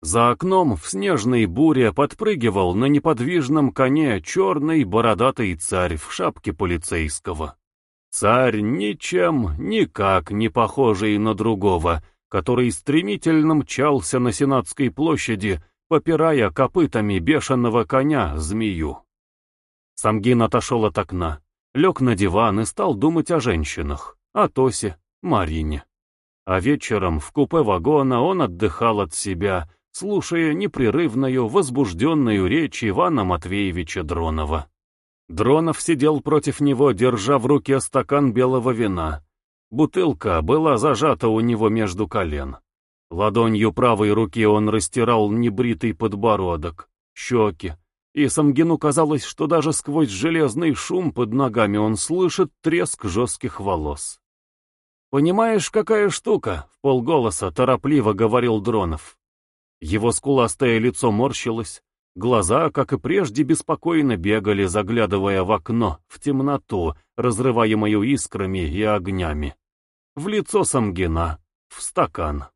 За окном в снежной буре подпрыгивал на неподвижном коне черный бородатый царь в шапке полицейского. Царь ничем, никак не похожий на другого, который стремительно мчался на Сенатской площади, попирая копытами бешеного коня змею. Самгин отошел от окна, лег на диван и стал думать о женщинах, о Тосе, Марине. А вечером в купе вагона он отдыхал от себя, слушая непрерывную, возбужденную речь Ивана Матвеевича Дронова. Дронов сидел против него, держа в руке стакан белого вина. Бутылка была зажата у него между колен. Ладонью правой руки он растирал небритый подбородок, щеки, и Самгину казалось, что даже сквозь железный шум под ногами он слышит треск жестких волос. «Понимаешь, какая штука?» — в полголоса торопливо говорил Дронов. Его скуластое лицо морщилось, глаза, как и прежде, беспокойно бегали, заглядывая в окно, в темноту, разрываемую искрами и огнями. В лицо Самгина, в стакан.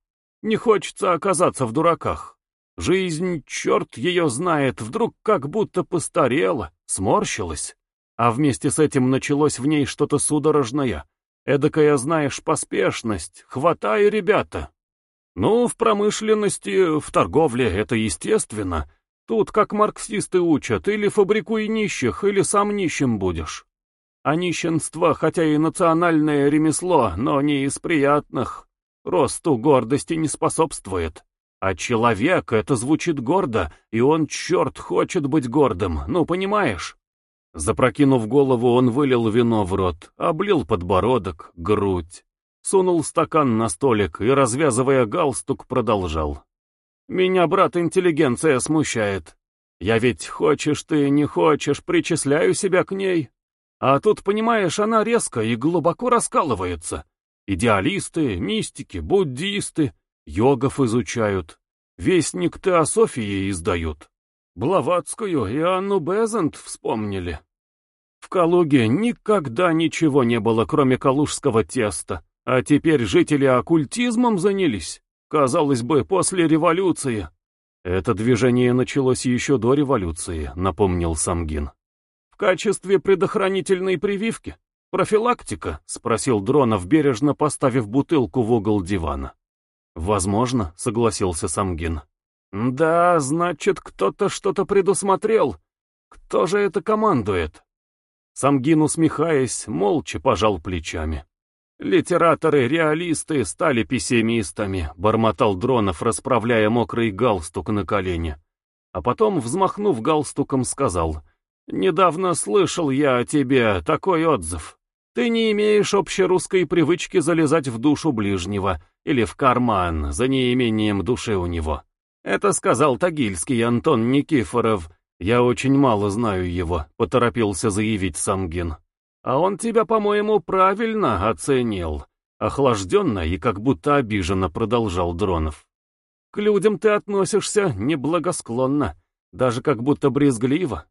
Не хочется оказаться в дураках. Жизнь, черт ее знает, вдруг как будто постарела, сморщилась. А вместе с этим началось в ней что-то судорожное. Эдакая, знаешь, поспешность. Хватай, ребята. Ну, в промышленности, в торговле это естественно. Тут, как марксисты учат, или фабрикуй нищих, или сам нищим будешь. А нищенство, хотя и национальное ремесло, но не из приятных. Росту гордости не способствует. А человек — это звучит гордо, и он, черт, хочет быть гордым, ну, понимаешь? Запрокинув голову, он вылил вино в рот, облил подбородок, грудь. Сунул стакан на столик и, развязывая галстук, продолжал. «Меня, брат, интеллигенция смущает. Я ведь, хочешь ты, не хочешь, причисляю себя к ней. А тут, понимаешь, она резко и глубоко раскалывается. Идеалисты, мистики, буддисты, йогов изучают. Вестник Теософии издают. Блаватскую и Анну Безант вспомнили. В Калуге никогда ничего не было, кроме калужского теста. А теперь жители оккультизмом занялись. Казалось бы, после революции. Это движение началось еще до революции, напомнил Самгин. В качестве предохранительной прививки? Профилактика? Спросил Дронов, бережно поставив бутылку в угол дивана. Возможно, согласился Самгин. Да, значит, кто-то что-то предусмотрел. Кто же это командует? Самгин, усмехаясь, молча пожал плечами. «Литераторы, реалисты стали пессимистами», — бормотал Дронов, расправляя мокрый галстук на колене. А потом, взмахнув галстуком, сказал, «Недавно слышал я о тебе такой отзыв. Ты не имеешь общерусской привычки залезать в душу ближнего или в карман за неимением души у него. Это сказал Тагильский Антон Никифоров. Я очень мало знаю его», — поторопился заявить Самгин. А он тебя, по-моему, правильно оценил. Охлажденно и как будто обиженно продолжал Дронов. К людям ты относишься неблагосклонно, даже как будто брезгливо.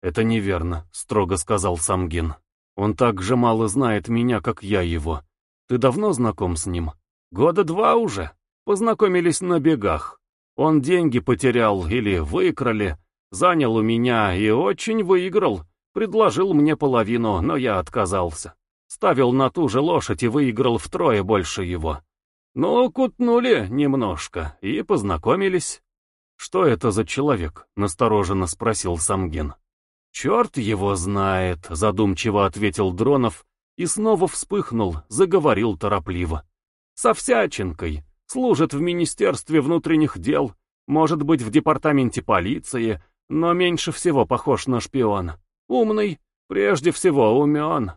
Это неверно, строго сказал Самгин. Он так же мало знает меня, как я его. Ты давно знаком с ним? Года два уже. Познакомились на бегах. Он деньги потерял или выкрали, занял у меня и очень выиграл. Предложил мне половину, но я отказался. Ставил на ту же лошадь и выиграл втрое больше его. Ну, кутнули немножко и познакомились. «Что это за человек?» — настороженно спросил Самгин. «Черт его знает», — задумчиво ответил Дронов и снова вспыхнул, заговорил торопливо. «Со всячинкой. Служит в Министерстве внутренних дел, может быть, в департаменте полиции, но меньше всего похож на шпиона. Умный, прежде всего умен.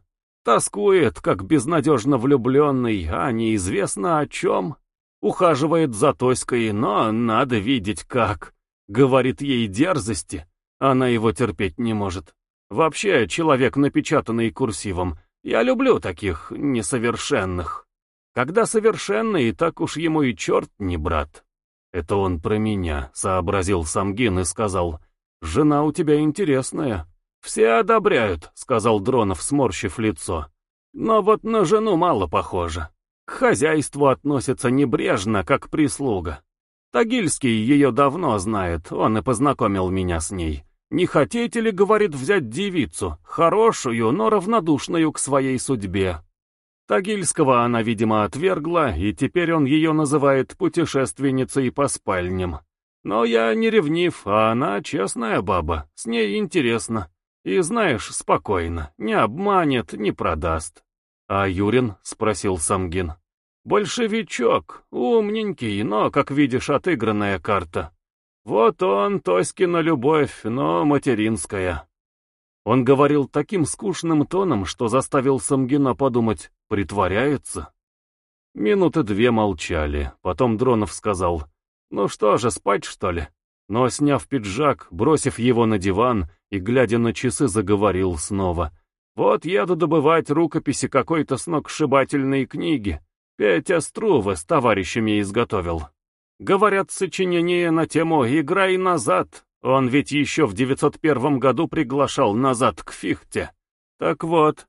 Тоскует, как безнадежно влюбленный, а неизвестно о чем. Ухаживает за Тоськой, но надо видеть как. Говорит ей дерзости, она его терпеть не может. Вообще, человек, напечатанный курсивом, я люблю таких несовершенных. Когда совершенный, так уж ему и черт не брат. Это он про меня, сообразил Самгин и сказал, «Жена у тебя интересная». «Все одобряют», — сказал Дронов, сморщив лицо. «Но вот на жену мало похоже. К хозяйству относится небрежно, как прислуга. Тагильский ее давно знает, он и познакомил меня с ней. Не хотите ли, говорит, взять девицу, хорошую, но равнодушную к своей судьбе? Тагильского она, видимо, отвергла, и теперь он ее называет путешественницей по спальням. Но я не ревнив, а она честная баба, с ней интересно. И знаешь, спокойно, не обманет, не продаст. «А Юрин?» — спросил Самгин. «Большевичок, умненький, но, как видишь, отыгранная карта. Вот он, Тоськина любовь, но материнская». Он говорил таким скучным тоном, что заставил Самгина подумать, притворяется. Минуты две молчали, потом Дронов сказал, «Ну что же, спать, что ли?» Но, сняв пиджак, бросив его на диван и, глядя на часы, заговорил снова. «Вот еду добывать рукописи какой-то сногсшибательной книги. Петя Струва с товарищами изготовил. Говорят, сочинение на тему «Играй назад». Он ведь еще в 901 году приглашал назад к Фихте. Так вот.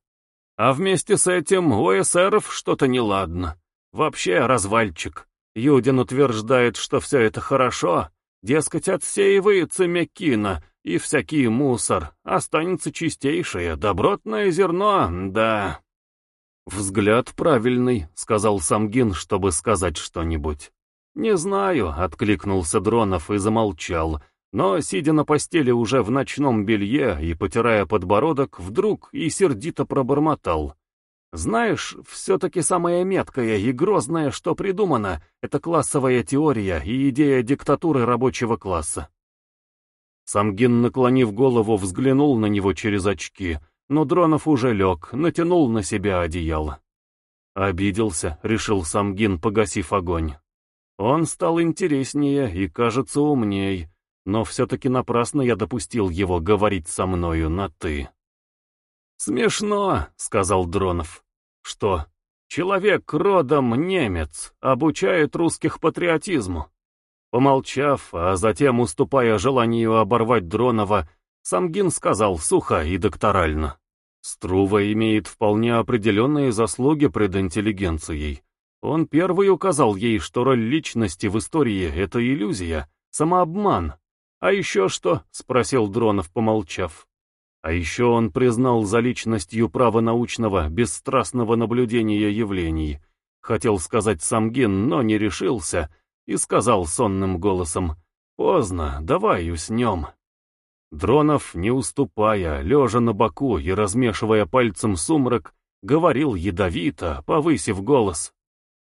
А вместе с этим у эсеров что-то неладно. Вообще развальчик. Юдин утверждает, что все это хорошо, Дескать, отсеивается мекина и всякий мусор, останется чистейшее, добротное зерно, да. «Взгляд правильный», — сказал Самгин, чтобы сказать что-нибудь. «Не знаю», — откликнулся Дронов и замолчал, но, сидя на постели уже в ночном белье и потирая подбородок, вдруг и сердито пробормотал. Знаешь, все-таки самое меткое и грозное, что придумано, это классовая теория и идея диктатуры рабочего класса. Самгин, наклонив голову, взглянул на него через очки, но Дронов уже лег, натянул на себя одеяло. Обиделся, решил Самгин, погасив огонь. Он стал интереснее и, кажется, умней, но все-таки напрасно я допустил его говорить со мною на «ты». «Смешно», — сказал Дронов. «Что? Человек родом немец, обучает русских патриотизму». Помолчав, а затем, уступая желанию оборвать Дронова, Самгин сказал сухо и докторально. Струва имеет вполне определенные заслуги пред интеллигенцией. Он первый указал ей, что роль личности в истории — это иллюзия, самообман. «А еще что?» — спросил Дронов, помолчав. А еще он признал за личностью право научного, бесстрастного наблюдения явлений. Хотел сказать Самгин, но не решился, и сказал сонным голосом, «Поздно, давай уснем». Дронов, не уступая, лежа на боку и размешивая пальцем сумрак, говорил ядовито, повысив голос.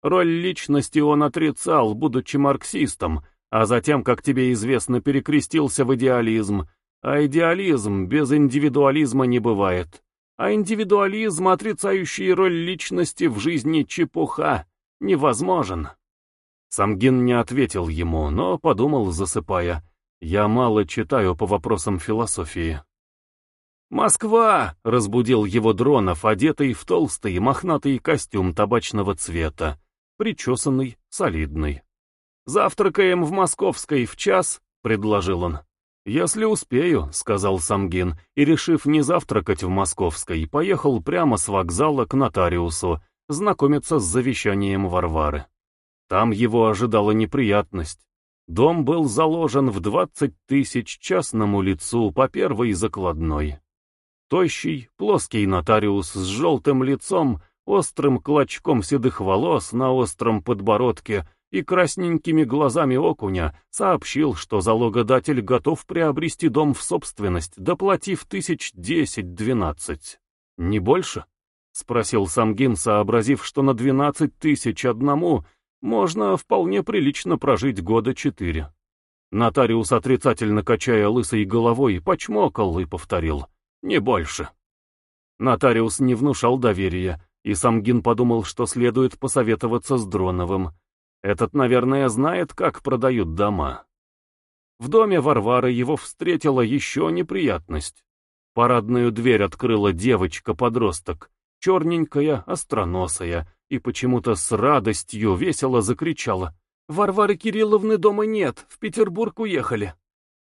Роль личности он отрицал, будучи марксистом, а затем, как тебе известно, перекрестился в идеализм, а идеализм без индивидуализма не бывает. А индивидуализм, отрицающий роль личности в жизни чепуха, невозможен. Самгин не ответил ему, но подумал, засыпая, «Я мало читаю по вопросам философии». «Москва!» — разбудил его Дронов, одетый в толстый мохнатый костюм табачного цвета, причесанный, солидный. «Завтракаем в Московской в час», — предложил он. «Если успею», — сказал Самгин, и, решив не завтракать в Московской, поехал прямо с вокзала к нотариусу, знакомиться с завещанием Варвары. Там его ожидала неприятность. Дом был заложен в двадцать тысяч частному лицу по первой закладной. Тощий, плоский нотариус с желтым лицом, острым клочком седых волос на остром подбородке — и красненькими глазами окуня сообщил, что залогодатель готов приобрести дом в собственность, доплатив тысяч десять-двенадцать. «Не больше?» — спросил Самгин, сообразив, что на двенадцать тысяч одному можно вполне прилично прожить года четыре. Нотариус, отрицательно качая лысой головой, почмокал и повторил «не больше». Нотариус не внушал доверия, и Самгин подумал, что следует посоветоваться с Дроновым. Этот, наверное, знает, как продают дома. В доме Варвары его встретила еще неприятность. Парадную дверь открыла девочка-подросток, черненькая, остроносая, и почему-то с радостью весело закричала. «Варвары Кирилловны дома нет, в Петербург уехали».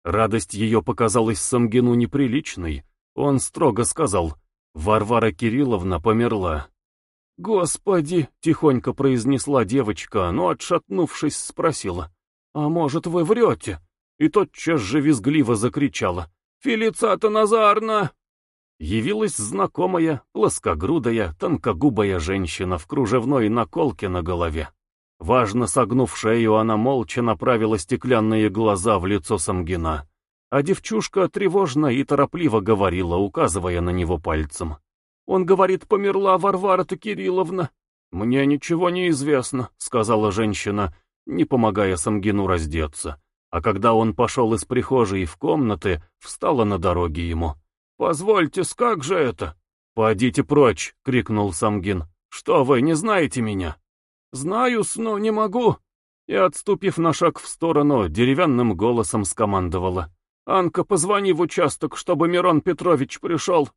Радость ее показалась Самгину неприличной. Он строго сказал, «Варвара Кирилловна померла». «Господи!» — тихонько произнесла девочка, но, отшатнувшись, спросила. «А может, вы врете?» И тотчас же визгливо закричала. «Фелицата Назарна!» Явилась знакомая, плоскогрудая, тонкогубая женщина в кружевной наколке на голове. Важно согнув шею, она молча направила стеклянные глаза в лицо Самгина. А девчушка тревожно и торопливо говорила, указывая на него пальцем. «Он говорит, померла Варвара-то Кирилловна». «Мне ничего не известно», — сказала женщина, не помогая Самгину раздеться. А когда он пошел из прихожей в комнаты, встала на дороге ему. «Позвольте, как же это?» «Подите прочь!» — крикнул Самгин. «Что вы, не знаете меня?» «Знаю, но не могу!» И, отступив на шаг в сторону, деревянным голосом скомандовала. «Анка, позвони в участок, чтобы Мирон Петрович пришел!»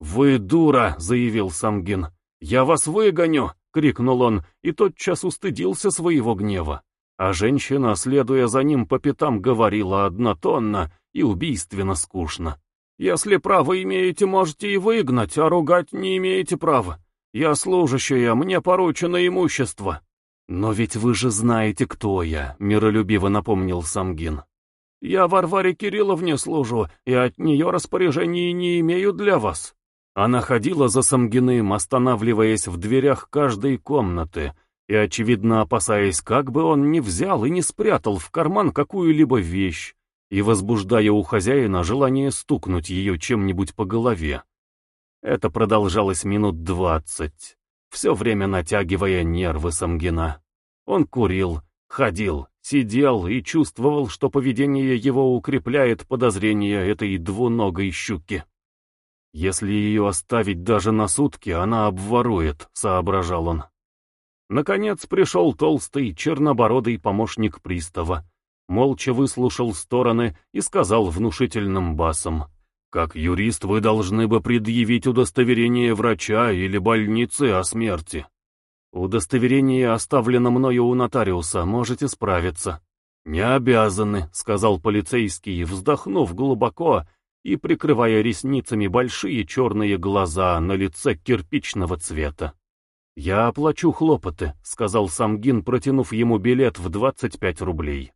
«Вы дура!» — заявил Самгин. «Я вас выгоню!» — крикнул он, и тотчас устыдился своего гнева. А женщина, следуя за ним по пятам, говорила однотонно и убийственно скучно. «Если право имеете, можете и выгнать, а ругать не имеете права. Я служащая, мне поручено имущество». «Но ведь вы же знаете, кто я», — миролюбиво напомнил Самгин. «Я Варваре Кирилловне служу, и от нее распоряжений не имею для вас». Она ходила за Самгиным, останавливаясь в дверях каждой комнаты, и, очевидно, опасаясь, как бы он ни взял и не спрятал в карман какую-либо вещь, и возбуждая у хозяина желание стукнуть ее чем-нибудь по голове. Это продолжалось минут двадцать, все время натягивая нервы Самгина. Он курил, ходил, сидел и чувствовал, что поведение его укрепляет подозрения этой двуногой щуки. Если ее оставить даже на сутки, она обворует, соображал он. Наконец пришел толстый, чернобородый помощник пристава, молча выслушал стороны и сказал внушительным басом, «Как юрист вы должны бы предъявить удостоверение врача или больницы о смерти. Удостоверение оставлено мною у нотариуса, можете справиться». «Не обязаны», — сказал полицейский, вздохнув глубоко и прикрывая ресницами большие черные глаза на лице кирпичного цвета. «Я оплачу хлопоты», — сказал Самгин, протянув ему билет в 25 рублей.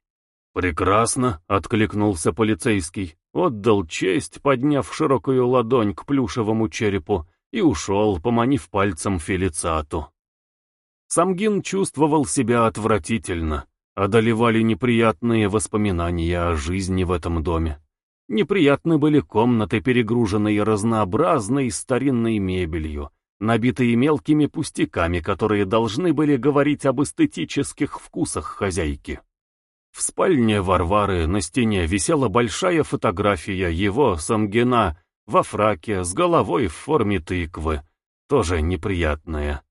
«Прекрасно», — откликнулся полицейский, отдал честь, подняв широкую ладонь к плюшевому черепу, и ушел, поманив пальцем Фелицату. Самгин чувствовал себя отвратительно, одолевали неприятные воспоминания о жизни в этом доме. Неприятны были комнаты, перегруженные разнообразной старинной мебелью, набитые мелкими пустяками, которые должны были говорить об эстетических вкусах хозяйки. В спальне Варвары на стене висела большая фотография его, Самгина, во фраке, с головой в форме тыквы, тоже неприятная.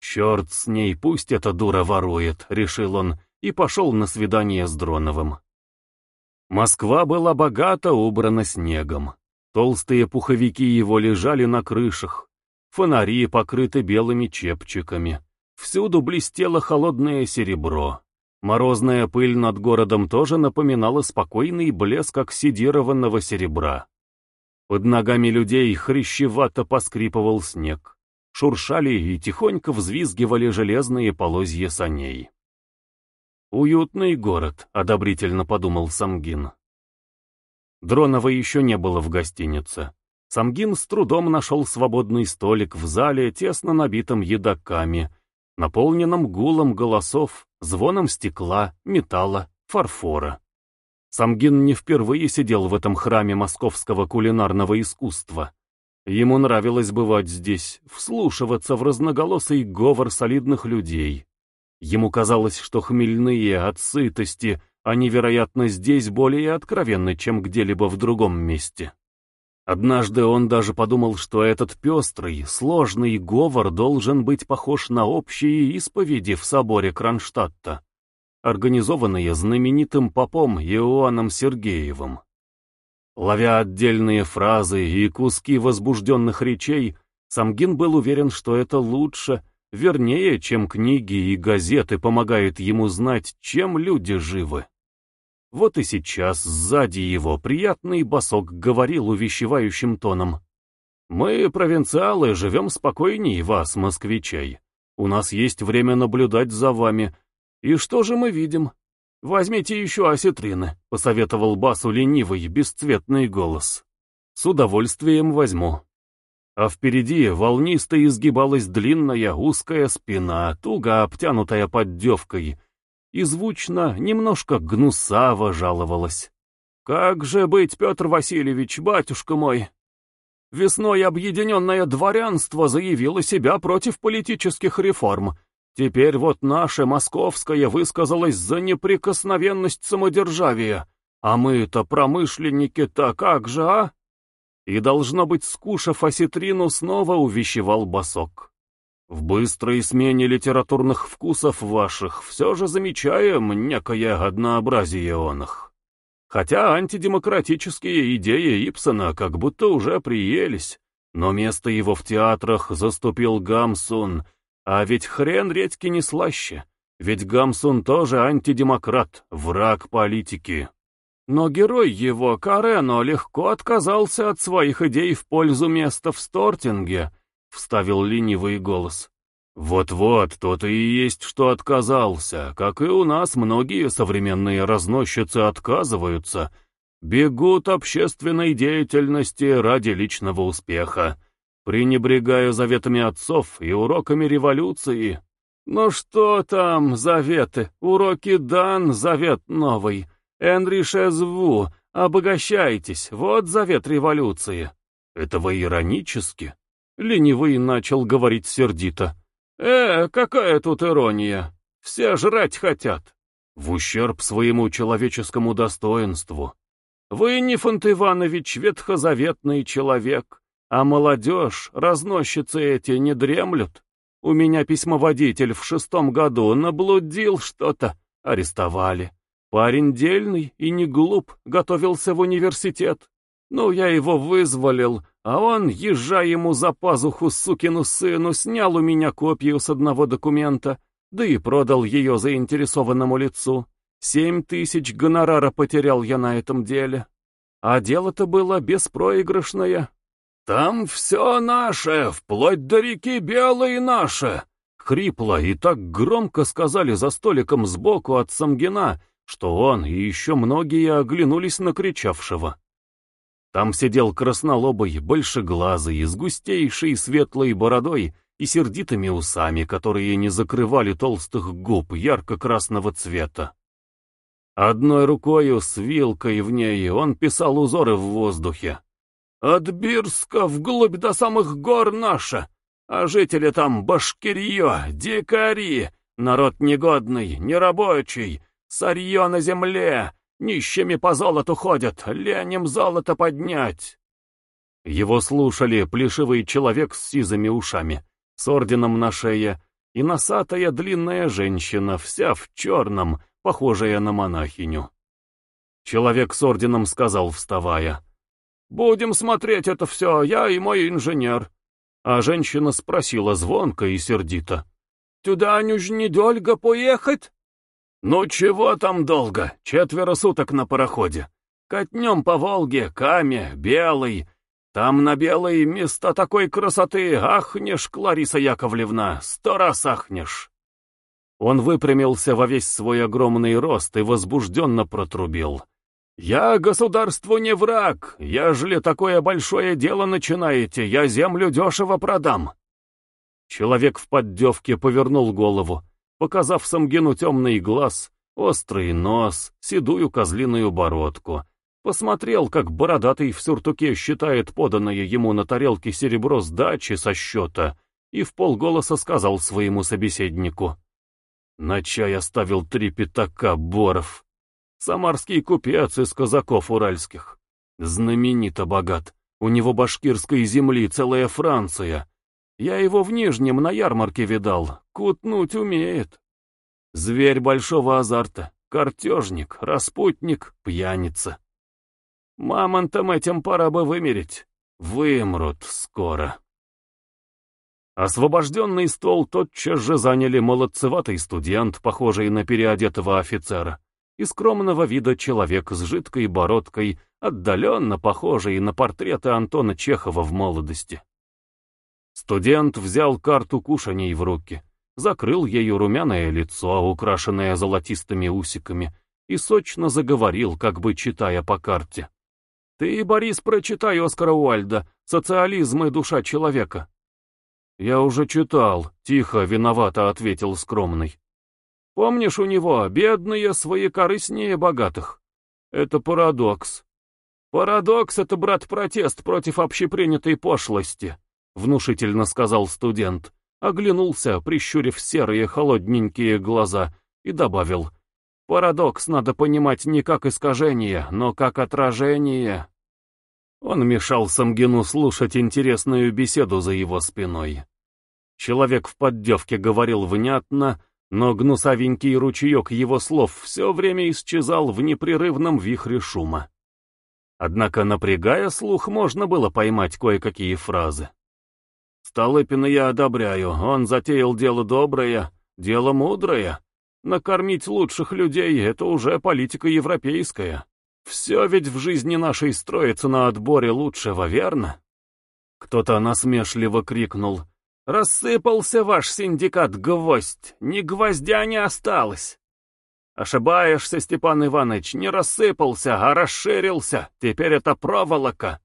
«Черт с ней, пусть эта дура ворует», — решил он, и пошел на свидание с Дроновым. Москва была богато убрана снегом. Толстые пуховики его лежали на крышах, Фонари покрыты белыми чепчиками. Всюду блестело холодное серебро. Морозная пыль над городом тоже напоминала спокойный блеск оксидированного серебра. Под ногами людей хрящевато поскрипывал снег. Шуршали и тихонько взвизгивали железные полозья саней. «Уютный город», — одобрительно подумал Самгин. Дронова еще не было в гостинице. Самгин с трудом нашел свободный столик в зале, тесно набитом едоками, наполненном гулом голосов, звоном стекла, металла, фарфора. Самгин не впервые сидел в этом храме московского кулинарного искусства. Ему нравилось бывать здесь, вслушиваться в разноголосый говор солидных людей. Ему казалось, что хмельные от сытости, они, вероятно, здесь более откровенны, чем где-либо в другом месте. Однажды он даже подумал, что этот пестрый, сложный говор должен быть похож на общие исповеди в соборе Кронштадта, организованные знаменитым попом Иоанном Сергеевым. Ловя отдельные фразы и куски возбужденных речей, Самгин был уверен, что это лучше, вернее, чем книги и газеты помогают ему знать, чем люди живы. Вот и сейчас сзади его приятный босок говорил увещевающим тоном. «Мы, провинциалы, живем спокойнее вас, москвичей. У нас есть время наблюдать за вами. И что же мы видим? «Возьмите еще осетрины», — посоветовал Басу ленивый, бесцветный голос. «С удовольствием возьму». А впереди волнисто изгибалась длинная узкая спина, туго обтянутая поддевкой, и звучно, немножко гнусаво жаловалась. «Как же быть, Петр Васильевич, батюшка мой?» Весной объединенное дворянство заявило себя против политических реформ. Теперь вот наше московское высказалось за неприкосновенность самодержавия. А мы-то промышленники-то как же, а? И, должно быть, скушав осетрину, снова увещевал босок. В быстрой смене литературных вкусов ваших все же замечаем некое однообразие он их. Хотя антидемократические идеи Ипсона как будто уже приелись, но место его в театрах заступил Гамсун, а ведь хрен редьки не слаще, ведь Гамсун тоже антидемократ, враг политики. Но герой его, Карено, легко отказался от своих идей в пользу места в Стортинге, вставил ленивый голос. Вот-вот, то-то и есть, что отказался, как и у нас многие современные разносчицы отказываются, бегут общественной деятельности ради личного успеха, пренебрегая заветами отцов и уроками революции. Ну что там, заветы, уроки дан, завет новый, Энри Шезву, обогащайтесь, вот завет революции. Этого иронически? Ленивый начал говорить сердито. «Э, какая тут ирония! Все жрать хотят!» В ущерб своему человеческому достоинству. Вы, Нифонт Иванович, ветхозаветный человек, а молодежь, разносчицы эти, не дремлют. У меня письмоводитель в шестом году наблудил что-то, арестовали. Парень дельный и не глуп, готовился в университет. Ну, я его вызволил, а он, езжа ему за пазуху сукину сыну, снял у меня копию с одного документа, да и продал ее заинтересованному лицу. Семь тысяч гонорара потерял я на этом деле. А дело-то было беспроигрышное. «Там все наше, вплоть до реки Белой наше!» Хрипло и так громко сказали за столиком сбоку от Самгина, что он и еще многие оглянулись на кричавшего. Там сидел краснолобый, большеглазый, с густейшей светлой бородой и сердитыми усами, которые не закрывали толстых губ ярко-красного цвета. Одной рукою с вилкой в ней он писал узоры в воздухе. «От Бирска вглубь до самых гор наша, а жители там башкирье, дикари, народ негодный, нерабочий, сырье на земле, Нищими по золоту ходят, ленем золото поднять. Его слушали плешивый человек с сизыми ушами, с орденом на шее, и носатая длинная женщина, вся в черном, похожая на монахиню. Человек с орденом сказал, вставая, «Будем смотреть это все, я и мой инженер». А женщина спросила звонко и сердито, «Туда нужно недолго поехать?» «Ну чего там долго? Четверо суток на пароходе. Катнем по Волге, Каме, Белый. Там на Белой места такой красоты, ахнешь, Клариса Яковлевна, сто раз ахнешь». Он выпрямился во весь свой огромный рост и возбужденно протрубил. «Я государству не враг, ежели такое большое дело начинаете, я землю дешево продам». Человек в поддевке повернул голову показав Самгину темный глаз, острый нос, седую козлиную бородку. Посмотрел, как бородатый в сюртуке считает поданное ему на тарелке серебро сдачи со счета, и в полголоса сказал своему собеседнику. На чай оставил три пятака Боров. Самарский купец из казаков уральских. Знаменито богат. У него башкирской земли целая Франция. Я его в Нижнем на ярмарке видал. Кутнуть умеет. Зверь большого азарта, картежник, распутник, пьяница. Мамонтам этим пора бы вымереть. Вымрут скоро. Освобожденный стол тотчас же заняли молодцеватый студент, похожий на переодетого офицера, и скромного вида человек с жидкой бородкой, отдаленно похожий на портреты Антона Чехова в молодости. Студент взял карту кушаний в руки, закрыл ею румяное лицо, украшенное золотистыми усиками, и сочно заговорил, как бы читая по карте. «Ты, Борис, прочитай Оскара Уальда «Социализм и душа человека». «Я уже читал», — тихо, виновато ответил скромный. «Помнишь у него, бедные свои корыстнее богатых? Это парадокс. Парадокс — это, брат, протест против общепринятой пошлости», — внушительно сказал студент, оглянулся, прищурив серые холодненькие глаза, и добавил, «Парадокс надо понимать не как искажение, но как отражение». Он мешал Самгину слушать интересную беседу за его спиной. Человек в поддевке говорил внятно, но гнусавенький ручеек его слов все время исчезал в непрерывном вихре шума. Однако, напрягая слух, можно было поймать кое-какие фразы. «Столыпина я одобряю, он затеял дело доброе, дело мудрое. Накормить лучших людей — это уже политика европейская». Все ведь в жизни нашей строится на отборе лучшего, верно? Кто-то насмешливо крикнул. «Рассыпался ваш синдикат гвоздь, ни гвоздя не осталось!» «Ошибаешься, Степан Иванович, не рассыпался, а расширился, теперь это проволока!»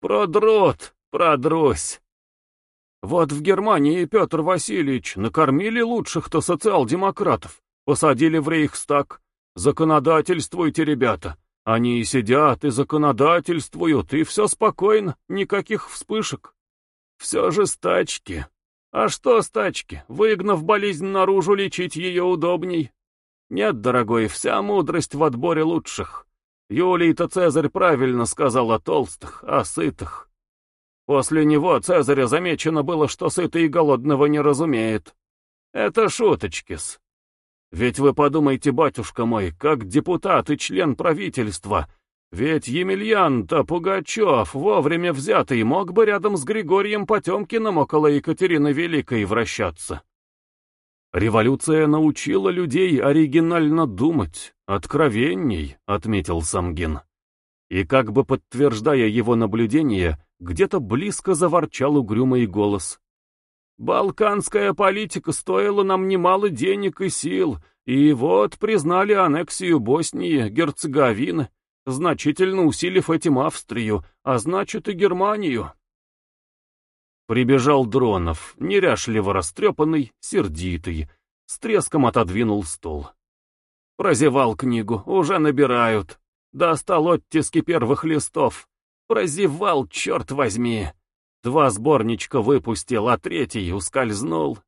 «Продрут, продрусь!» Вот в Германии Петр Васильевич накормили лучших-то социал-демократов, посадили в Рейхстаг. Законодательствуйте, ребята, они и сидят, и законодательствуют, и все спокойно, никаких вспышек. Все же стачки. А что стачки? Выгнав болезнь наружу, лечить ее удобней. Нет, дорогой, вся мудрость в отборе лучших. Юлий-то Цезарь правильно сказал о толстых, о сытых. После него Цезаря замечено было, что сытый и голодного не разумеет. Это шуточки-с. Ведь вы подумайте, батюшка мой, как депутат и член правительства, ведь Емельян-то Пугачев, вовремя взятый, мог бы рядом с Григорием Потемкиным около Екатерины Великой вращаться. Революция научила людей оригинально думать, откровенней, отметил Самгин. И как бы подтверждая его наблюдение, где-то близко заворчал угрюмый голос. Балканская политика стоила нам немало денег и сил, и вот признали аннексию Боснии, Герцеговины, значительно усилив этим Австрию, а значит и Германию. Прибежал Дронов, неряшливо растрепанный, сердитый, с треском отодвинул стол. Прозевал книгу, уже набирают. Достал оттиски первых листов. Прозевал, черт возьми. Два сборничка выпустил, а третий ускользнул.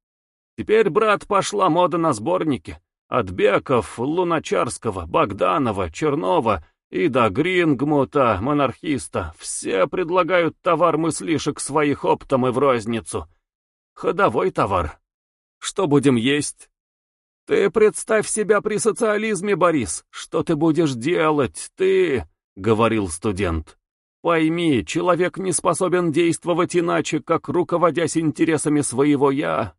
Теперь, брат, пошла мода на сборники. От Беков, Луначарского, Богданова, Чернова и до Грингмута, монархиста, все предлагают товар мыслишек своих оптом и в розницу. Ходовой товар. Что будем есть? Ты представь себя при социализме, Борис. Что ты будешь делать, ты, — говорил студент. Пойми, человек не способен действовать иначе, как руководясь интересами своего «я».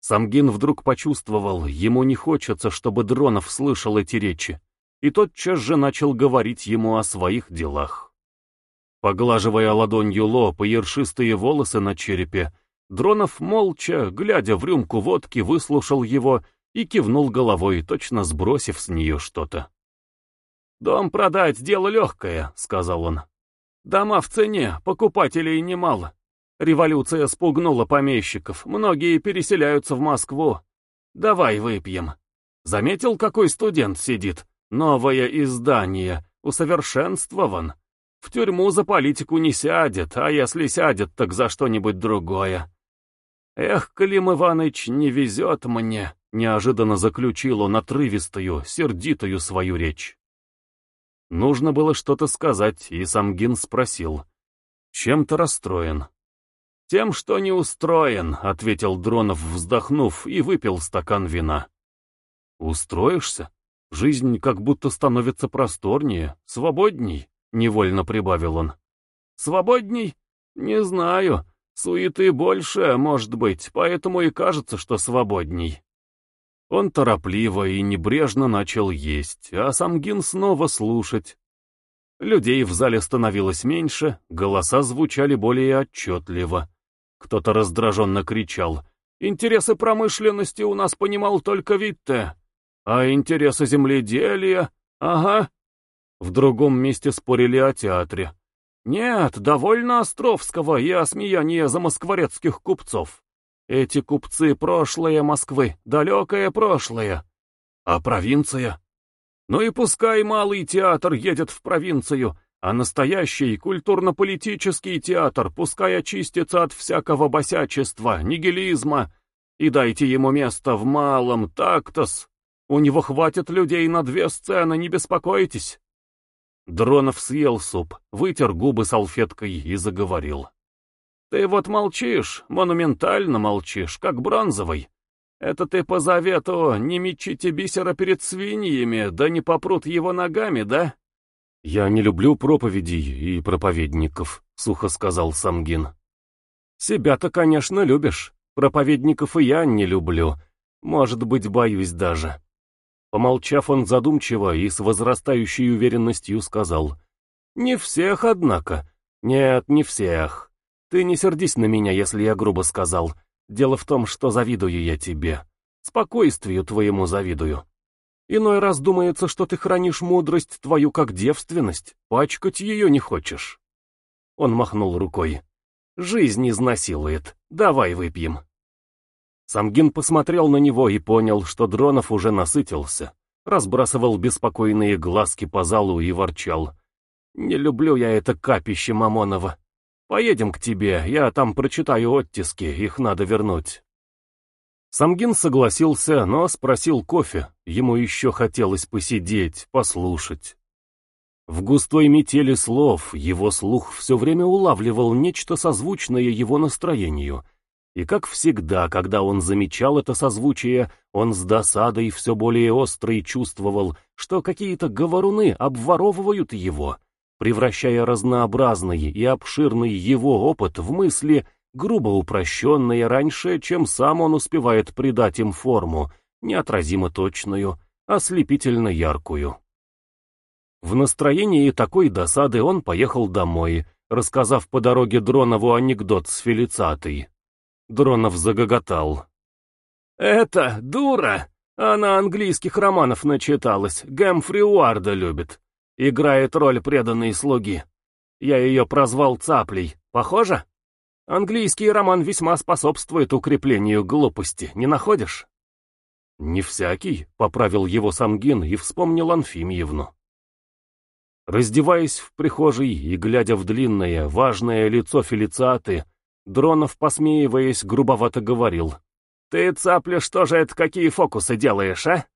Самгин вдруг почувствовал, ему не хочется, чтобы Дронов слышал эти речи, и тотчас же начал говорить ему о своих делах. Поглаживая ладонью лоб и ершистые волосы на черепе, Дронов молча, глядя в рюмку водки, выслушал его и кивнул головой, точно сбросив с нее что-то. «Дом продать — дело легкое», — сказал он. «Дома в цене, покупателей немало. Революция спугнула помещиков, многие переселяются в Москву. Давай выпьем. Заметил, какой студент сидит? Новое издание, усовершенствован. В тюрьму за политику не сядет, а если сядет, так за что-нибудь другое. Эх, Клим Иваныч, не везет мне, неожиданно заключил он отрывистую, сердитую свою речь. Нужно было что-то сказать, и Самгин спросил. «Чем ты расстроен?» «Тем, что не устроен», — ответил Дронов, вздохнув, и выпил стакан вина. «Устроишься? Жизнь как будто становится просторнее, свободней», — невольно прибавил он. «Свободней? Не знаю. Суеты больше, может быть, поэтому и кажется, что свободней». Он торопливо и небрежно начал есть, а Самгин снова слушать. Людей в зале становилось меньше, голоса звучали более отчетливо. Кто-то раздраженно кричал. «Интересы промышленности у нас понимал только Витте, А интересы земледелия? Ага. В другом месте спорили о театре. Нет, довольно Островского и осмеяния замоскворецких купцов. Эти купцы — прошлое Москвы, далекое прошлое. А провинция? Ну и пускай малый театр едет в провинцию, а настоящий культурно-политический театр пускай очистится от всякого босячества, нигилизма, и дайте ему место в малом, тактос. У него хватит людей на две сцены, не беспокойтесь. Дронов съел суп, вытер губы салфеткой и заговорил. Ты вот молчишь, монументально молчишь, как бронзовый. Это ты по завету не мечите бисера перед свиньями, да не попрут его ногами, да? Я не люблю проповедей и проповедников, сухо сказал Самгин. Себя-то, конечно, любишь. Проповедников и я не люблю. Может быть, боюсь даже. Помолчав, он задумчиво и с возрастающей уверенностью сказал. «Не всех, однако. Нет, не всех. Ты не сердись на меня, если я грубо сказал. Дело в том, что завидую я тебе. Спокойствию твоему завидую. Иной раз думается, что ты хранишь мудрость твою как девственность, пачкать ее не хочешь. Он махнул рукой. Жизнь изнасилует. Давай выпьем. Самгин посмотрел на него и понял, что Дронов уже насытился. Разбрасывал беспокойные глазки по залу и ворчал. «Не люблю я это капище Мамонова. Поедем к тебе, я там прочитаю оттиски, их надо вернуть». Самгин согласился, но спросил кофе. Ему еще хотелось посидеть, послушать. В густой метели слов его слух все время улавливал нечто созвучное его настроению. И как всегда, когда он замечал это созвучие, он с досадой все более острой чувствовал, что какие-то говоруны обворовывают его — превращая разнообразный и обширный его опыт в мысли, грубо упрощенные раньше, чем сам он успевает придать им форму, неотразимо точную, ослепительно яркую. В настроении такой досады он поехал домой, рассказав по дороге Дронову анекдот с Фелицатой. Дронов загоготал. «Это дура! Она английских романов начиталась, Гэмфри Уарда любит. Играет роль преданной слуги. Я ее прозвал Цаплей. Похоже? Английский роман весьма способствует укреплению глупости, не находишь? Не всякий, поправил его Самгин и вспомнил Анфимьевну. Раздеваясь в прихожей и глядя в длинное, важное лицо Фелициаты, Дронов, посмеиваясь, грубовато говорил. «Ты, цапля, что же это какие фокусы делаешь, а?»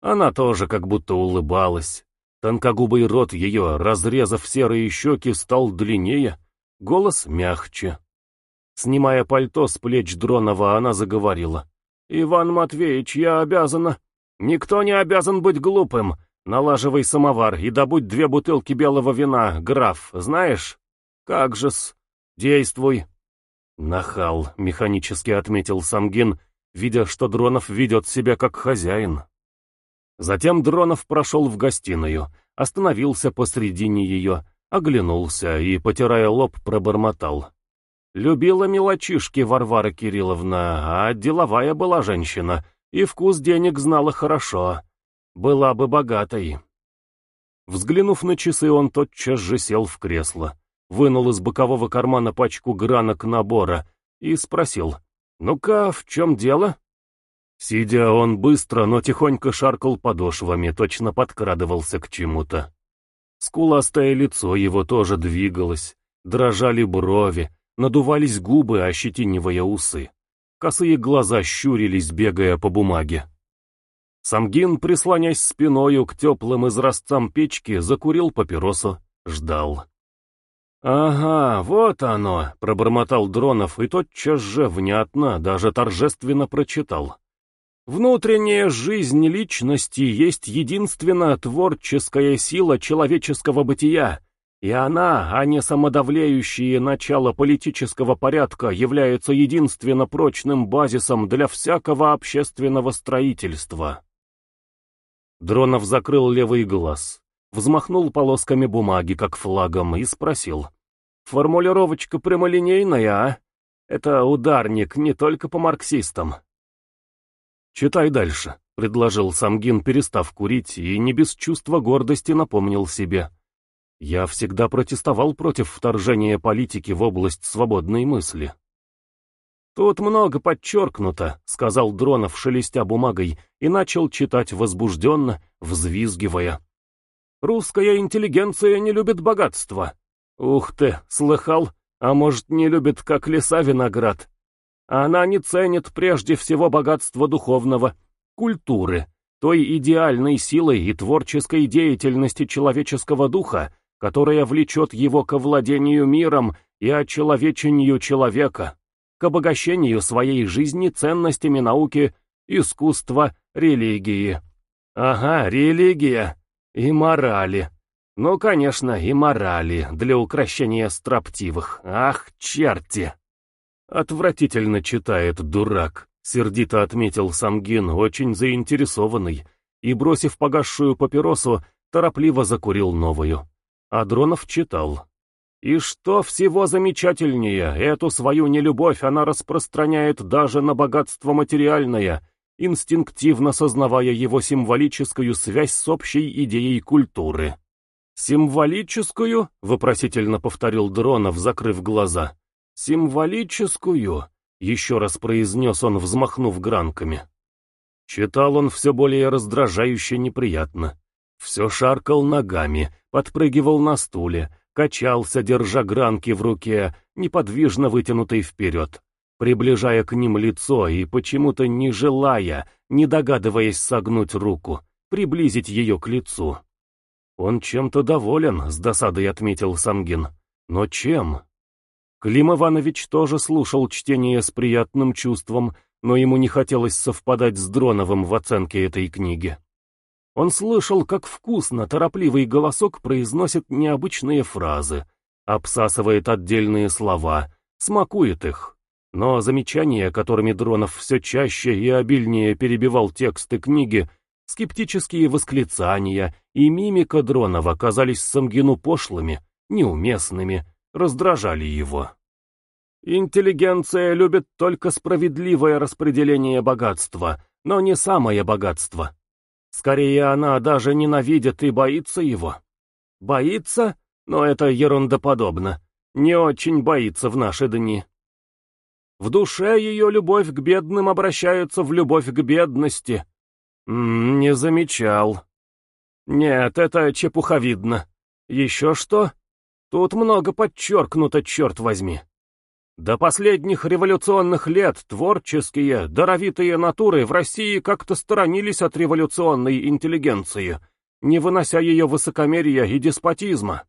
Она тоже как будто улыбалась, Тонкогубый рот ее, разрезав серые щеки, стал длиннее, голос мягче. Снимая пальто с плеч Дронова, она заговорила. «Иван Матвеевич, я обязана...» «Никто не обязан быть глупым. Налаживай самовар и добудь две бутылки белого вина, граф, знаешь? Как же-с? Действуй!» «Нахал», — механически отметил Самгин, видя, что Дронов ведет себя как хозяин. Затем Дронов прошел в гостиную, остановился посредине ее, оглянулся и, потирая лоб, пробормотал. Любила мелочишки Варвара Кирилловна, а деловая была женщина, и вкус денег знала хорошо. Была бы богатой. Взглянув на часы, он тотчас же сел в кресло, вынул из бокового кармана пачку гранок набора и спросил, «Ну-ка, в чем дело?» Сидя, он быстро, но тихонько шаркал подошвами, точно подкрадывался к чему-то. Скуластое лицо его тоже двигалось, дрожали брови, надувались губы, ощетинивая усы. Косые глаза щурились, бегая по бумаге. Самгин, прислонясь спиною к теплым изразцам печки, закурил папиросу, ждал. «Ага, вот оно», — пробормотал Дронов и тотчас же внятно, даже торжественно прочитал. Внутренняя жизнь личности есть единственная творческая сила человеческого бытия, и она, а не самодавлеющее начало политического порядка, является единственно прочным базисом для всякого общественного строительства. Дронов закрыл левый глаз, взмахнул полосками бумаги, как флагом, и спросил. «Формулировочка прямолинейная, а? Это ударник не только по марксистам». «Читай дальше», — предложил Самгин, перестав курить, и не без чувства гордости напомнил себе. «Я всегда протестовал против вторжения политики в область свободной мысли». «Тут много подчеркнуто», — сказал Дронов, шелестя бумагой, и начал читать возбужденно, взвизгивая. «Русская интеллигенция не любит богатства. Ух ты, слыхал? А может, не любит, как леса виноград? Она не ценит прежде всего богатства духовного, культуры, той идеальной силой и творческой деятельности человеческого духа, которая влечет его к владению миром и очеловечению человека, к обогащению своей жизни ценностями науки, искусства, религии. Ага, религия и морали. Ну, конечно, и морали для украшения строптивых. Ах, черти! Отвратительно читает дурак. Сердито отметил Самгин, очень заинтересованный, и, бросив погасшую папиросу, торопливо закурил новую. Адронов читал. И что всего замечательнее, эту свою нелюбовь она распространяет даже на богатство материальное, инстинктивно сознавая его символическую связь с общей идеей культуры. «Символическую?» — вопросительно повторил Дронов, закрыв глаза. «Символическую?» Еще раз произнес он, взмахнув гранками. Читал он все более раздражающе неприятно. Все шаркал ногами, подпрыгивал на стуле, качался, держа гранки в руке, неподвижно вытянутой вперед, приближая к ним лицо и почему-то не желая, не догадываясь согнуть руку, приблизить ее к лицу. Он чем-то доволен, с досадой отметил Самгин. Но чем? Клим Иванович тоже слушал чтение с приятным чувством, но ему не хотелось совпадать с Дроновым в оценке этой книги. Он слышал, как вкусно торопливый голосок произносит необычные фразы, обсасывает отдельные слова, смакует их. Но замечания, которыми Дронов все чаще и обильнее перебивал тексты книги, скептические восклицания и мимика Дронова казались Самгину пошлыми, неуместными, раздражали его. Интеллигенция любит только справедливое распределение богатства, но не самое богатство. Скорее, она даже ненавидит и боится его. Боится? Но это ерундоподобно. Не очень боится в наши дни. В душе ее любовь к бедным обращается в любовь к бедности. Не замечал. Нет, это чепуховидно. Еще что? Тут много подчеркнуто, черт возьми. До последних революционных лет творческие, даровитые натуры в России как-то сторонились от революционной интеллигенции, не вынося ее высокомерия и деспотизма.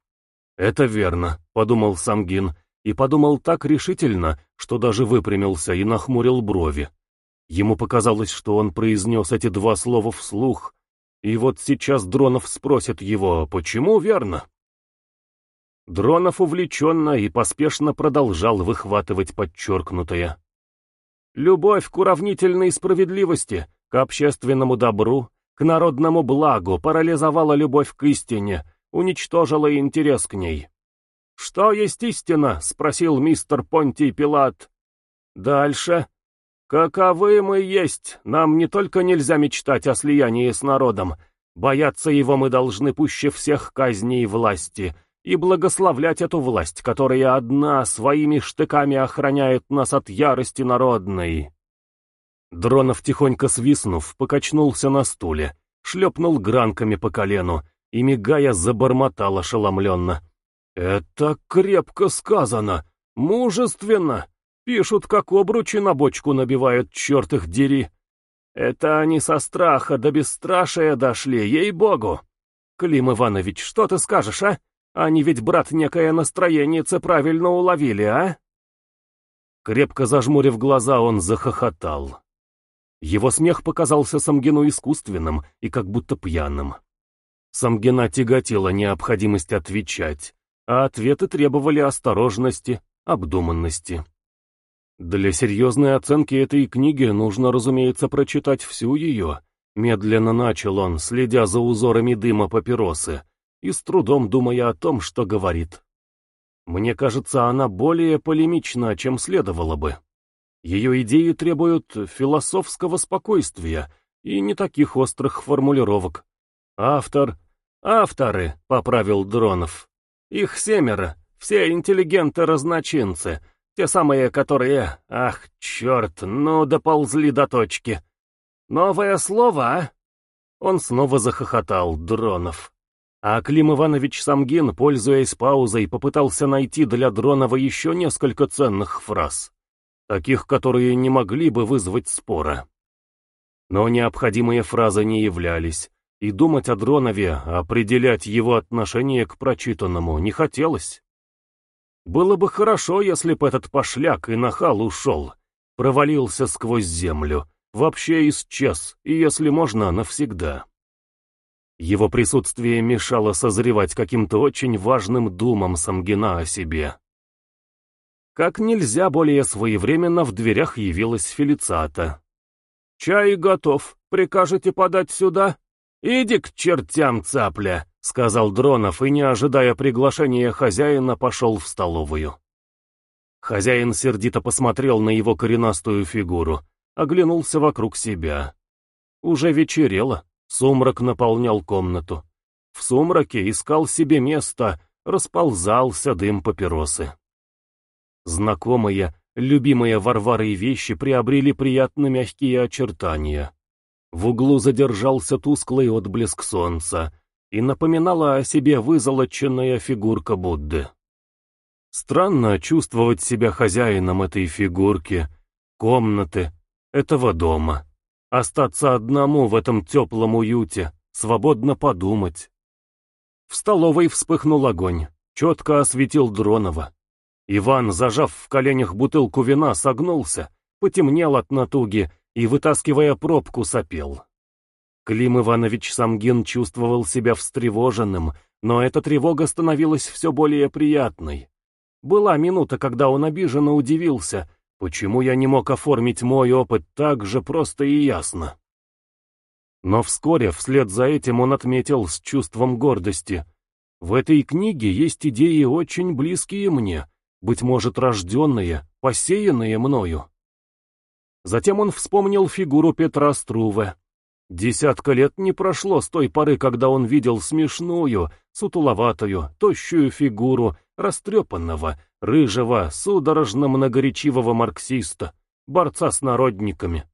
«Это верно», — подумал Самгин, и подумал так решительно, что даже выпрямился и нахмурил брови. Ему показалось, что он произнес эти два слова вслух, и вот сейчас Дронов спросит его, почему верно? Дронов увлеченно и поспешно продолжал выхватывать подчеркнутое. Любовь к уравнительной справедливости, к общественному добру, к народному благу парализовала любовь к истине, уничтожила интерес к ней. «Что есть истина?» — спросил мистер Понтий Пилат. Дальше. «Каковы мы есть, нам не только нельзя мечтать о слиянии с народом, бояться его мы должны пуще всех казней власти» и благословлять эту власть, которая одна своими штыками охраняет нас от ярости народной. Дронов, тихонько свистнув, покачнулся на стуле, шлепнул гранками по колену и, мигая, забормотал ошеломленно. «Это крепко сказано! Мужественно! Пишут, как обручи на бочку набивают, черт их дери! Это они со страха до бесстрашия дошли, ей-богу! Клим Иванович, что ты скажешь, а?» Они ведь, брат, некое настроение правильно уловили, а?» Крепко зажмурив глаза, он захохотал. Его смех показался Самгину искусственным и как будто пьяным. Самгина тяготила необходимость отвечать, а ответы требовали осторожности, обдуманности. Для серьезной оценки этой книги нужно, разумеется, прочитать всю ее. Медленно начал он, следя за узорами дыма папиросы, и с трудом думая о том, что говорит. Мне кажется, она более полемична, чем следовало бы. Ее идеи требуют философского спокойствия, и не таких острых формулировок. Автор... Авторы, поправил Дронов. Их семеро, все интеллигенты-разночинцы, те самые, которые... Ах, черт, ну доползли до точки. Новое слово, а? Он снова захохотал, Дронов. А Клим Иванович Самгин, пользуясь паузой, попытался найти для Дронова еще несколько ценных фраз. Таких, которые не могли бы вызвать спора. Но необходимые фразы не являлись, и думать о Дронове, определять его отношение к прочитанному не хотелось. Было бы хорошо, если бы этот пошляк и нахал ушел, провалился сквозь землю, вообще исчез, и, если можно, навсегда. Его присутствие мешало созревать каким-то очень важным думам Самгина о себе. Как нельзя более своевременно в дверях явилась Фелицата. «Чай готов. Прикажете подать сюда?» «Иди к чертям, цапля!» — сказал Дронов и, не ожидая приглашения хозяина, пошел в столовую. Хозяин сердито посмотрел на его коренастую фигуру, оглянулся вокруг себя. Уже вечерело, сумрак наполнял комнату. В сумраке искал себе место, расползался дым папиросы. Знакомые, любимые Варварой вещи приобрели приятно мягкие очертания. В углу задержался тусклый отблеск солнца, и напоминала о себе вызолоченная фигурка Будды. Странно чувствовать себя хозяином этой фигурки, комнаты, этого дома. Остаться одному в этом теплом уюте, свободно подумать. В столовой вспыхнул огонь, четко осветил Дронова. Иван, зажав в коленях бутылку вина, согнулся, потемнел от натуги и, вытаскивая пробку, сопел. Клим Иванович Самгин чувствовал себя встревоженным, но эта тревога становилась все более приятной. Была минута, когда он обиженно удивился, Почему я не мог оформить мой опыт так же просто и ясно? Но вскоре, вслед за этим, он отметил с чувством гордости. В этой книге есть идеи очень близкие мне, быть может, рожденные, посеянные мною. Затем он вспомнил фигуру Петра Струве. Десятка лет не прошло с той поры, когда он видел смешную, сутуловатую, тощую фигуру растрепанного, рыжего, судорожно-многоречивого марксиста, борца с народниками.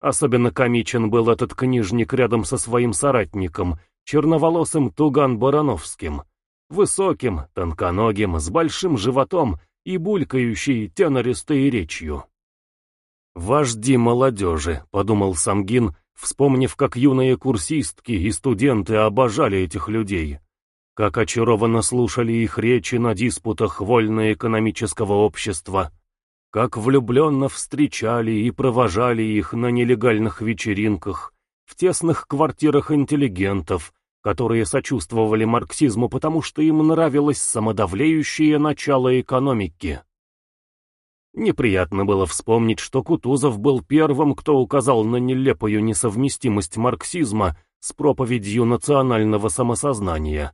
Особенно комичен был этот книжник рядом со своим соратником, черноволосым Туган Барановским, высоким, тонконогим, с большим животом и булькающей тенористой речью. «Вожди молодежи», — подумал Самгин, вспомнив, как юные курсистки и студенты обожали этих людей как очарованно слушали их речи на диспутах вольно-экономического общества, как влюбленно встречали и провожали их на нелегальных вечеринках, в тесных квартирах интеллигентов, которые сочувствовали марксизму, потому что им нравилось самодавлеющее начало экономики. Неприятно было вспомнить, что Кутузов был первым, кто указал на нелепую несовместимость марксизма с проповедью национального самосознания,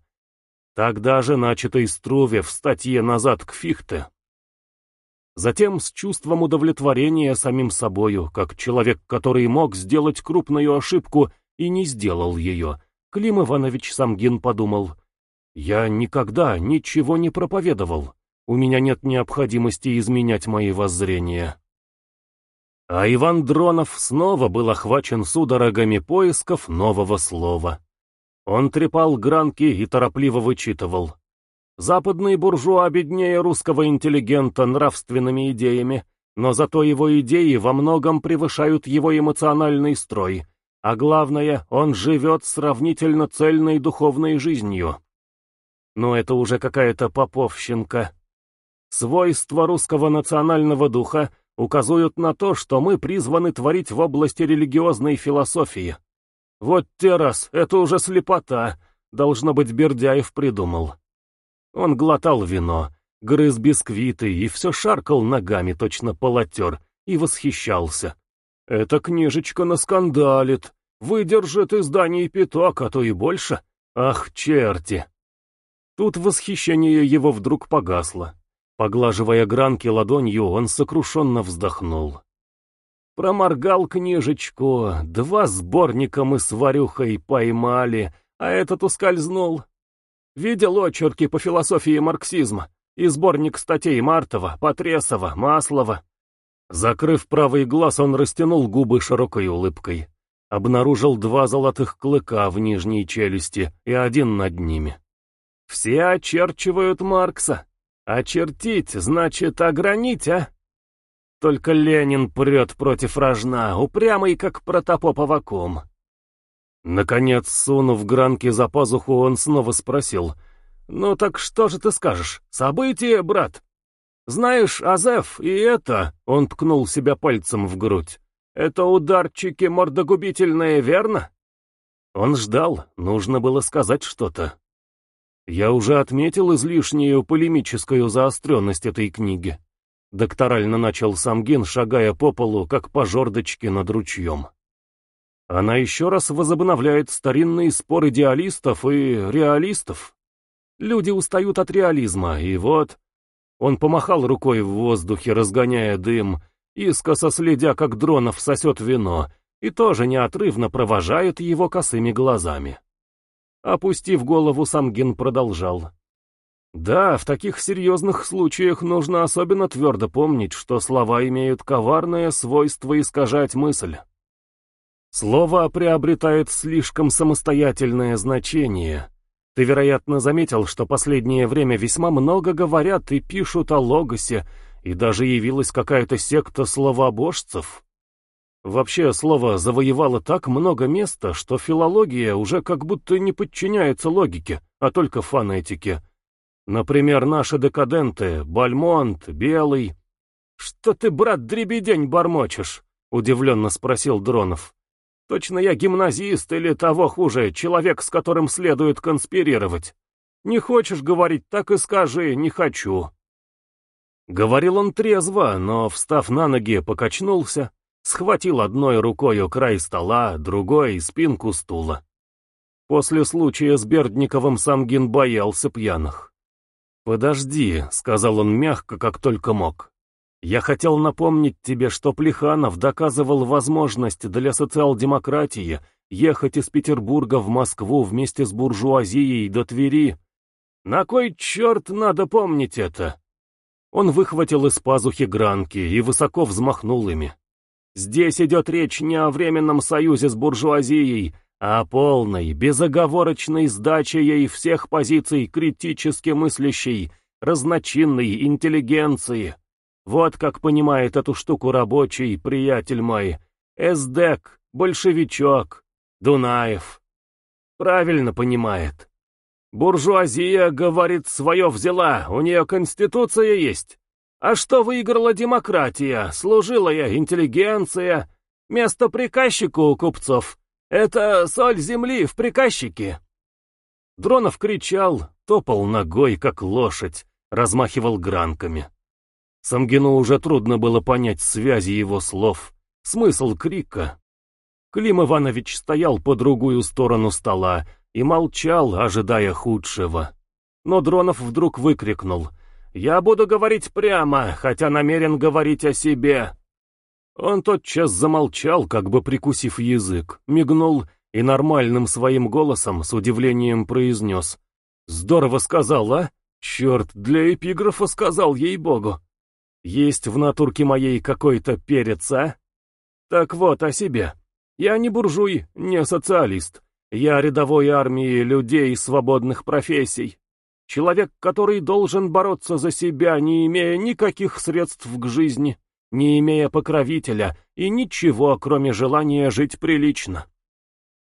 Тогда же начатой Струве в статье «Назад к Фихте». Затем с чувством удовлетворения самим собою, как человек, который мог сделать крупную ошибку и не сделал ее, Клим Иванович Самгин подумал, «Я никогда ничего не проповедовал, у меня нет необходимости изменять мои воззрения». А Иван Дронов снова был охвачен судорогами поисков нового слова. Он трепал гранки и торопливо вычитывал. Западный буржуа беднее русского интеллигента нравственными идеями, но зато его идеи во многом превышают его эмоциональный строй, а главное, он живет сравнительно цельной духовной жизнью. Но это уже какая-то поповщинка. Свойства русского национального духа указывают на то, что мы призваны творить в области религиозной философии. Вот те раз, это уже слепота. Должно быть, Бердяев придумал. Он глотал вино, грыз бисквиты и все шаркал ногами, точно полотер, и восхищался. Эта книжечка наскандалит, выдержит изданий пяток, а то и больше. Ах, черти! Тут восхищение его вдруг погасло. Поглаживая гранки ладонью, он сокрушенно вздохнул. Проморгал книжечку, два сборника мы с Варюхой поймали, а этот ускользнул. Видел очерки по философии марксизма и сборник статей Мартова, Потресова, Маслова. Закрыв правый глаз, он растянул губы широкой улыбкой. Обнаружил два золотых клыка в нижней челюсти и один над ними. Все очерчивают Маркса. Очертить значит огранить, а? Только Ленин прет против рожна, упрямый, как протопоп Авакум. Наконец, сунув гранки за пазуху, он снова спросил. «Ну так что же ты скажешь? Событие, брат?» «Знаешь, Азеф, и это...» — он ткнул себя пальцем в грудь. «Это ударчики мордогубительные, верно?» Он ждал, нужно было сказать что-то. Я уже отметил излишнюю полемическую заостренность этой книги. Докторально начал Самгин, шагая по полу, как по жердочке над ручьем. Она еще раз возобновляет старинный спор идеалистов и реалистов. Люди устают от реализма, и вот... Он помахал рукой в воздухе, разгоняя дым, искоса следя, как Дронов сосет вино, и тоже неотрывно провожает его косыми глазами. Опустив голову, Самгин продолжал. Да, в таких серьезных случаях нужно особенно твердо помнить, что слова имеют коварное свойство искажать мысль. Слово приобретает слишком самостоятельное значение. Ты, вероятно, заметил, что последнее время весьма много говорят и пишут о логосе, и даже явилась какая-то секта словообожцев. Вообще, слово завоевало так много места, что филология уже как будто не подчиняется логике, а только фонетике. Например, наши декаденты, Бальмонт, Белый. «Что ты, брат, дребедень бормочешь?» — удивленно спросил Дронов. «Точно я гимназист или того хуже, человек, с которым следует конспирировать. Не хочешь говорить, так и скажи, не хочу». Говорил он трезво, но, встав на ноги, покачнулся, схватил одной рукой край стола, другой — спинку стула. После случая с Бердниковым Самгин боялся пьяных. «Подожди», — сказал он мягко, как только мог. «Я хотел напомнить тебе, что Плеханов доказывал возможность для социал-демократии ехать из Петербурга в Москву вместе с буржуазией до Твери. На кой черт надо помнить это?» Он выхватил из пазухи гранки и высоко взмахнул ими. «Здесь идет речь не о временном союзе с буржуазией, а полной, безоговорочной сдаче ей всех позиций критически мыслящей, разночинной интеллигенции. Вот как понимает эту штуку рабочий, приятель мой, эсдек, большевичок, Дунаев. Правильно понимает. Буржуазия, говорит, свое взяла, у нее конституция есть. А что выиграла демократия, служила я интеллигенция, место приказчику у купцов — это соль земли в приказчике!» Дронов кричал, топал ногой, как лошадь, размахивал гранками. Самгину уже трудно было понять связи его слов, смысл крика. Клим Иванович стоял по другую сторону стола и молчал, ожидая худшего. Но Дронов вдруг выкрикнул «Я буду говорить прямо, хотя намерен говорить о себе. Он тотчас замолчал, как бы прикусив язык, мигнул и нормальным своим голосом с удивлением произнес. «Здорово сказал, а? Черт, для эпиграфа сказал ей-богу. Есть в натурке моей какой-то перец, а? Так вот, о себе. Я не буржуй, не социалист. Я рядовой армии людей свободных профессий. Человек, который должен бороться за себя, не имея никаких средств к жизни не имея покровителя и ничего, кроме желания жить прилично.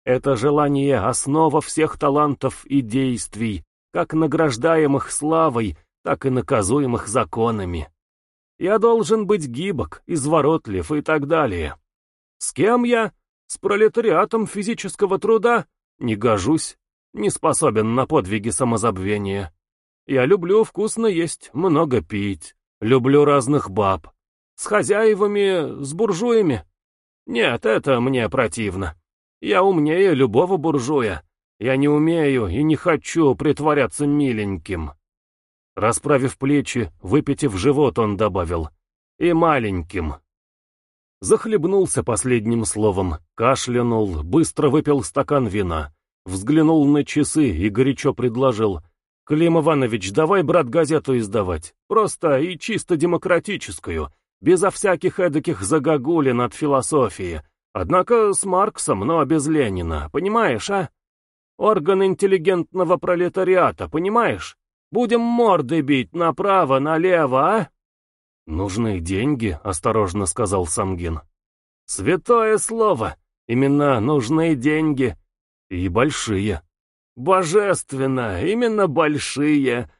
Это желание — основа всех талантов и действий, как награждаемых славой, так и наказуемых законами. Я должен быть гибок, изворотлив и так далее. С кем я? С пролетариатом физического труда? Не гожусь, не способен на подвиги самозабвения. Я люблю вкусно есть, много пить, люблю разных баб, с хозяевами, с буржуями? Нет, это мне противно. Я умнее любого буржуя. Я не умею и не хочу притворяться миленьким. Расправив плечи, выпитив живот, он добавил. И маленьким. Захлебнулся последним словом, кашлянул, быстро выпил стакан вина, взглянул на часы и горячо предложил. «Клим Иванович, давай, брат, газету издавать. Просто и чисто демократическую, безо всяких эдаких загогулин от философии. Однако с Марксом, но без Ленина, понимаешь, а? Орган интеллигентного пролетариата, понимаешь? Будем морды бить направо, налево, а?» «Нужны деньги», — осторожно сказал Самгин. «Святое слово! Именно нужны деньги. И большие. Божественно! Именно большие!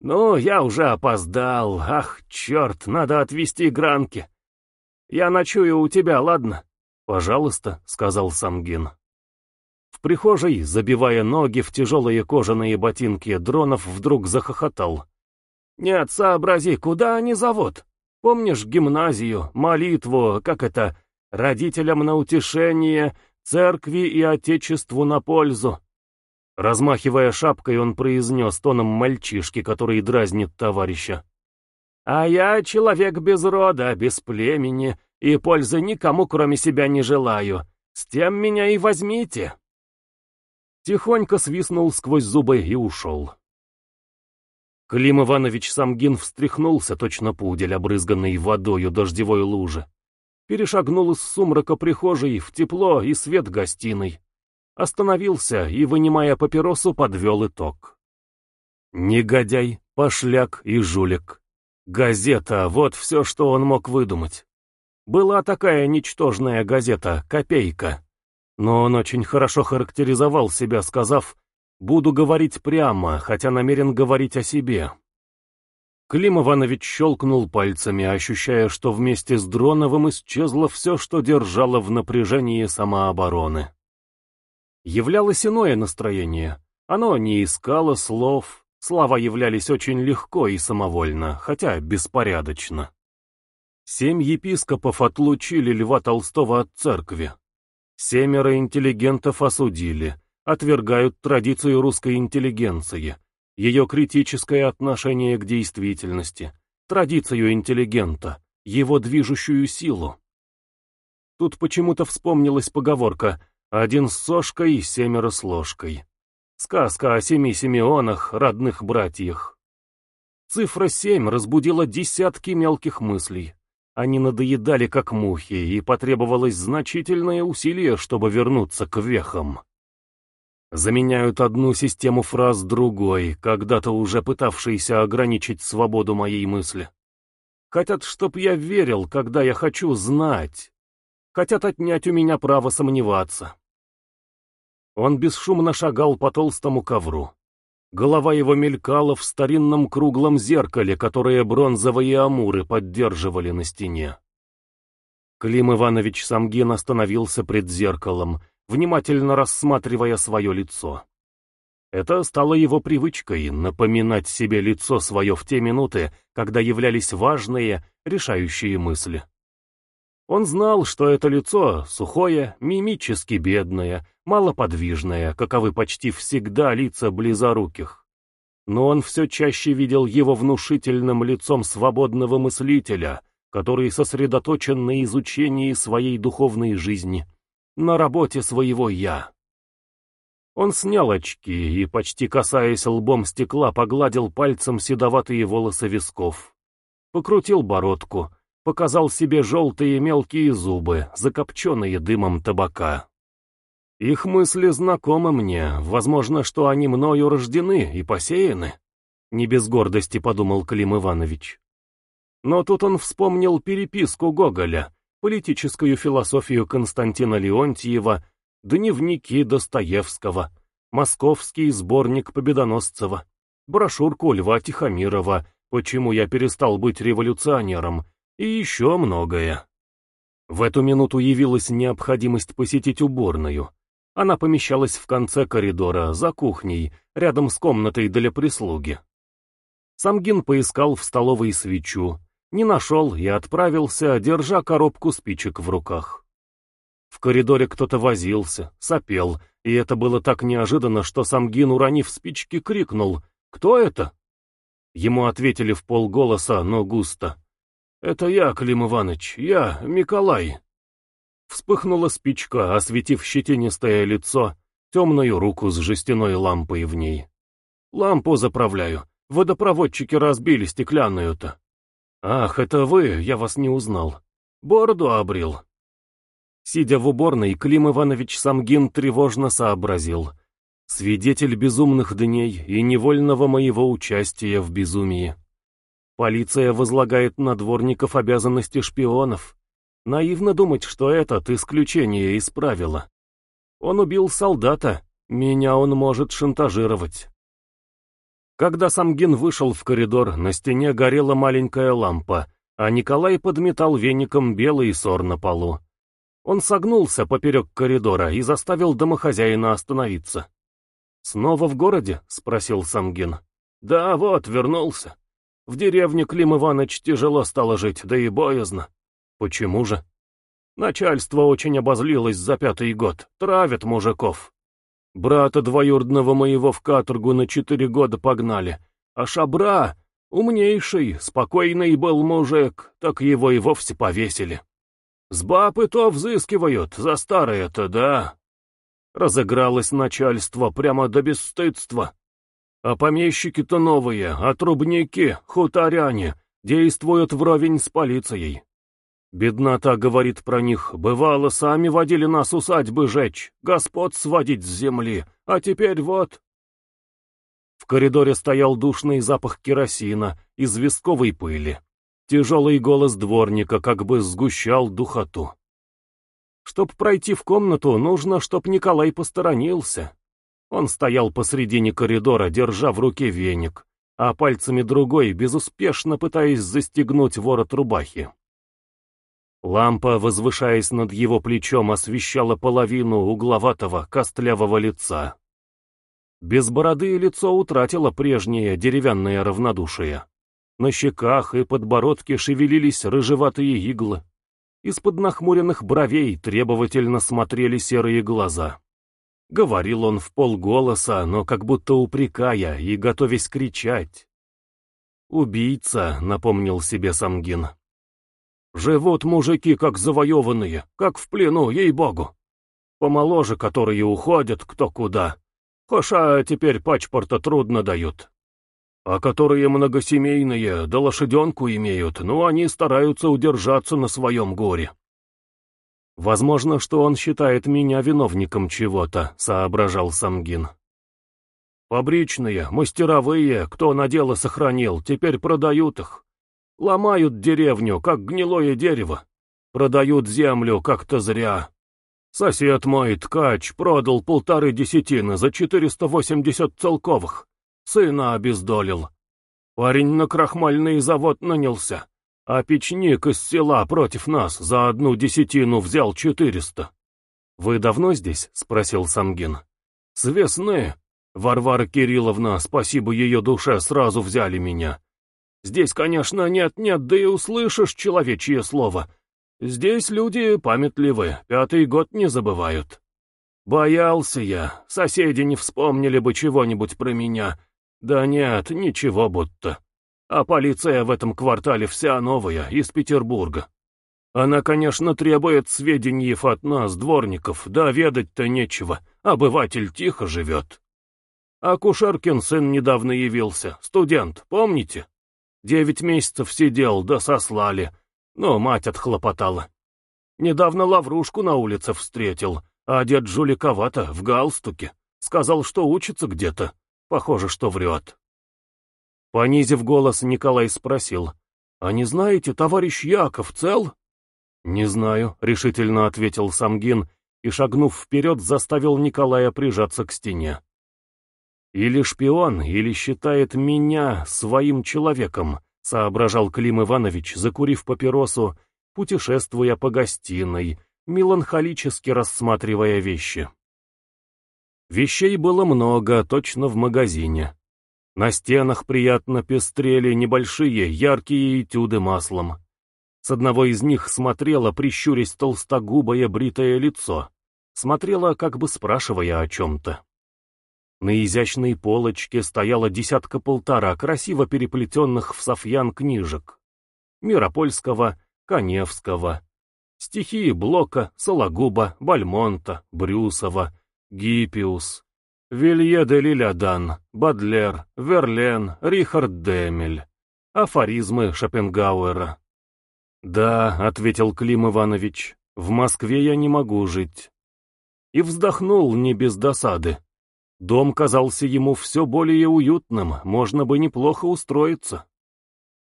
Ну, я уже опоздал. Ах, черт, надо отвезти гранки. Я ночую у тебя, ладно?» «Пожалуйста», — сказал Самгин. В прихожей, забивая ноги в тяжелые кожаные ботинки, Дронов вдруг захохотал. «Нет, сообрази, куда они зовут? Помнишь гимназию, молитву, как это, родителям на утешение, церкви и отечеству на пользу?» Размахивая шапкой, он произнес тоном мальчишки, который дразнит товарища. «А я человек без рода, без племени, и пользы никому, кроме себя, не желаю. С тем меня и возьмите!» Тихонько свистнул сквозь зубы и ушел. Клим Иванович Самгин встряхнулся, точно пудель, обрызганный водою дождевой лужи. Перешагнул из сумрака прихожей в тепло и свет гостиной. Остановился и, вынимая папиросу, подвел итог. Негодяй, пошляк и жулик. Газета — вот все, что он мог выдумать. Была такая ничтожная газета «Копейка». Но он очень хорошо характеризовал себя, сказав Буду говорить прямо, хотя намерен говорить о себе. Клим Иванович щелкнул пальцами, ощущая, что вместе с Дроновым исчезло все, что держало в напряжении самообороны. Являлось иное настроение. Оно не искало слов, слова являлись очень легко и самовольно, хотя беспорядочно. Семь епископов отлучили Льва Толстого от церкви. Семеро интеллигентов осудили, отвергают традицию русской интеллигенции, ее критическое отношение к действительности, традицию интеллигента, его движущую силу. Тут почему-то вспомнилась поговорка «один с сошкой, семеро с ложкой». Сказка о семи Симеонах, родных братьях. Цифра семь разбудила десятки мелких мыслей. Они надоедали как мухи, и потребовалось значительное усилие, чтобы вернуться к вехам. Заменяют одну систему фраз другой, когда-то уже пытавшейся ограничить свободу моей мысли. Хотят, чтоб я верил, когда я хочу знать. Хотят отнять у меня право сомневаться. Он бесшумно шагал по толстому ковру. Голова его мелькала в старинном круглом зеркале, которое бронзовые амуры поддерживали на стене. Клим Иванович Самгин остановился пред зеркалом — внимательно рассматривая свое лицо. Это стало его привычкой напоминать себе лицо свое в те минуты, когда являлись важные, решающие мысли. Он знал, что это лицо сухое, мимически бедное, малоподвижное, каковы почти всегда лица близоруких. Но он все чаще видел его внушительным лицом свободного мыслителя, который сосредоточен на изучении своей духовной жизни, на работе своего «я». Он снял очки и, почти касаясь лбом стекла, погладил пальцем седоватые волосы висков. Покрутил бородку, показал себе желтые мелкие зубы, закопченные дымом табака. Их мысли знакомы мне, возможно, что они мною рождены и посеяны. Не без гордости подумал Клим Иванович. Но тут он вспомнил переписку Гоголя, политическую философию Константина Леонтьева, дневники Достоевского, московский сборник Победоносцева, брошюрку Льва Тихомирова «Почему я перестал быть революционером» и еще многое. В эту минуту явилась необходимость посетить уборную. Она помещалась в конце коридора, за кухней, рядом с комнатой для прислуги. Самгин поискал в столовой свечу, не нашел и отправился, держа коробку спичек в руках. В коридоре кто-то возился, сопел, и это было так неожиданно, что Самгин, уронив спички, крикнул «Кто это?». Ему ответили в полголоса, но густо. «Это я, Клим Иванович, я, Миколай. Вспыхнула спичка, осветив щетинистое лицо, темную руку с жестяной лампой в ней. «Лампу заправляю. Водопроводчики разбили стеклянную-то». «Ах, это вы, я вас не узнал. Бороду обрил». Сидя в уборной, Клим Иванович Самгин тревожно сообразил. Свидетель безумных дней и невольного моего участия в безумии. Полиция возлагает на дворников обязанности шпионов. Наивно думать, что этот исключение из правила. Он убил солдата, меня он может шантажировать. Когда Самгин вышел в коридор, на стене горела маленькая лампа, а Николай подметал веником белый сор на полу. Он согнулся поперек коридора и заставил домохозяина остановиться. «Снова в городе?» — спросил Самгин. «Да, вот, вернулся. В деревне Клим Иванович тяжело стало жить, да и боязно. Почему же? Начальство очень обозлилось за пятый год, травят мужиков. Брата двоюродного моего в каторгу на четыре года погнали, а Шабра, умнейший, спокойный был мужик, так его и вовсе повесили. С баб и то взыскивают, за старое-то, да. Разыгралось начальство прямо до бесстыдства. А помещики-то новые, а трубники, хуторяне, действуют вровень с полицией. Беднота говорит про них, бывало, сами водили нас усадьбы жечь, господ сводить с земли, а теперь вот... В коридоре стоял душный запах керосина, известковой пыли. Тяжелый голос дворника как бы сгущал духоту. Чтоб пройти в комнату, нужно, чтоб Николай посторонился. Он стоял посредине коридора, держа в руке веник, а пальцами другой, безуспешно пытаясь застегнуть ворот рубахи. Лампа, возвышаясь над его плечом, освещала половину угловатого, костлявого лица. Без бороды лицо утратило прежнее деревянное равнодушие. На щеках и подбородке шевелились рыжеватые иглы. Из-под нахмуренных бровей требовательно смотрели серые глаза. Говорил он в полголоса, но как будто упрекая и готовясь кричать. «Убийца», — напомнил себе Самгин. «Живут мужики, как завоеванные, как в плену, ей-богу. Помоложе, которые уходят кто куда. Хоша теперь пачпорта трудно дают. А которые многосемейные, да лошаденку имеют, ну они стараются удержаться на своем горе. «Возможно, что он считает меня виновником чего-то», — соображал Самгин. «Фабричные, мастеровые, кто на дело сохранил, теперь продают их. Ломают деревню, как гнилое дерево. Продают землю как-то зря. Сосед мой, ткач, продал полторы десятины за 480 целковых. Сына обездолил. Парень на крахмальный завод нанялся. А печник из села против нас за одну десятину взял четыреста. «Вы давно здесь?» — спросил Самгин. «С весны. Варвара Кирилловна, спасибо ее душе, сразу взяли меня. Здесь, конечно, нет-нет, да и услышишь человечье слово. Здесь люди памятливы, пятый год не забывают. Боялся я, соседи не вспомнили бы чего-нибудь про меня. Да нет, ничего будто. А полиция в этом квартале вся новая, из Петербурга. Она, конечно, требует сведений от нас, дворников, да ведать-то нечего, обыватель тихо живет. А Кушаркин сын недавно явился, студент, помните? Девять месяцев сидел, да сослали, но мать отхлопотала. Недавно лаврушку на улице встретил, а одет жуликовато, в галстуке. Сказал, что учится где-то. Похоже, что врет. Понизив голос, Николай спросил. «А не знаете, товарищ Яков цел?» «Не знаю», — решительно ответил Самгин и, шагнув вперед, заставил Николая прижаться к стене. «Или шпион, или считает меня своим человеком», — соображал Клим Иванович, закурив папиросу, путешествуя по гостиной, меланхолически рассматривая вещи. Вещей было много, точно в магазине. На стенах приятно пестрели небольшие, яркие этюды маслом. С одного из них смотрело, прищурясь толстогубое бритое лицо. Смотрела, как бы спрашивая о чем-то. На изящной полочке стояла десятка-полтора красиво переплетенных в софьян книжек. Миропольского, Коневского. Стихи Блока, Сологуба, Бальмонта, Брюсова, Гиппиус, Вилье де Лилядан, Бадлер, Верлен, Рихард Демель, афоризмы Шопенгауэра. «Да», — ответил Клим Иванович, — «в Москве я не могу жить». И вздохнул не без досады. Дом казался ему все более уютным, можно бы неплохо устроиться.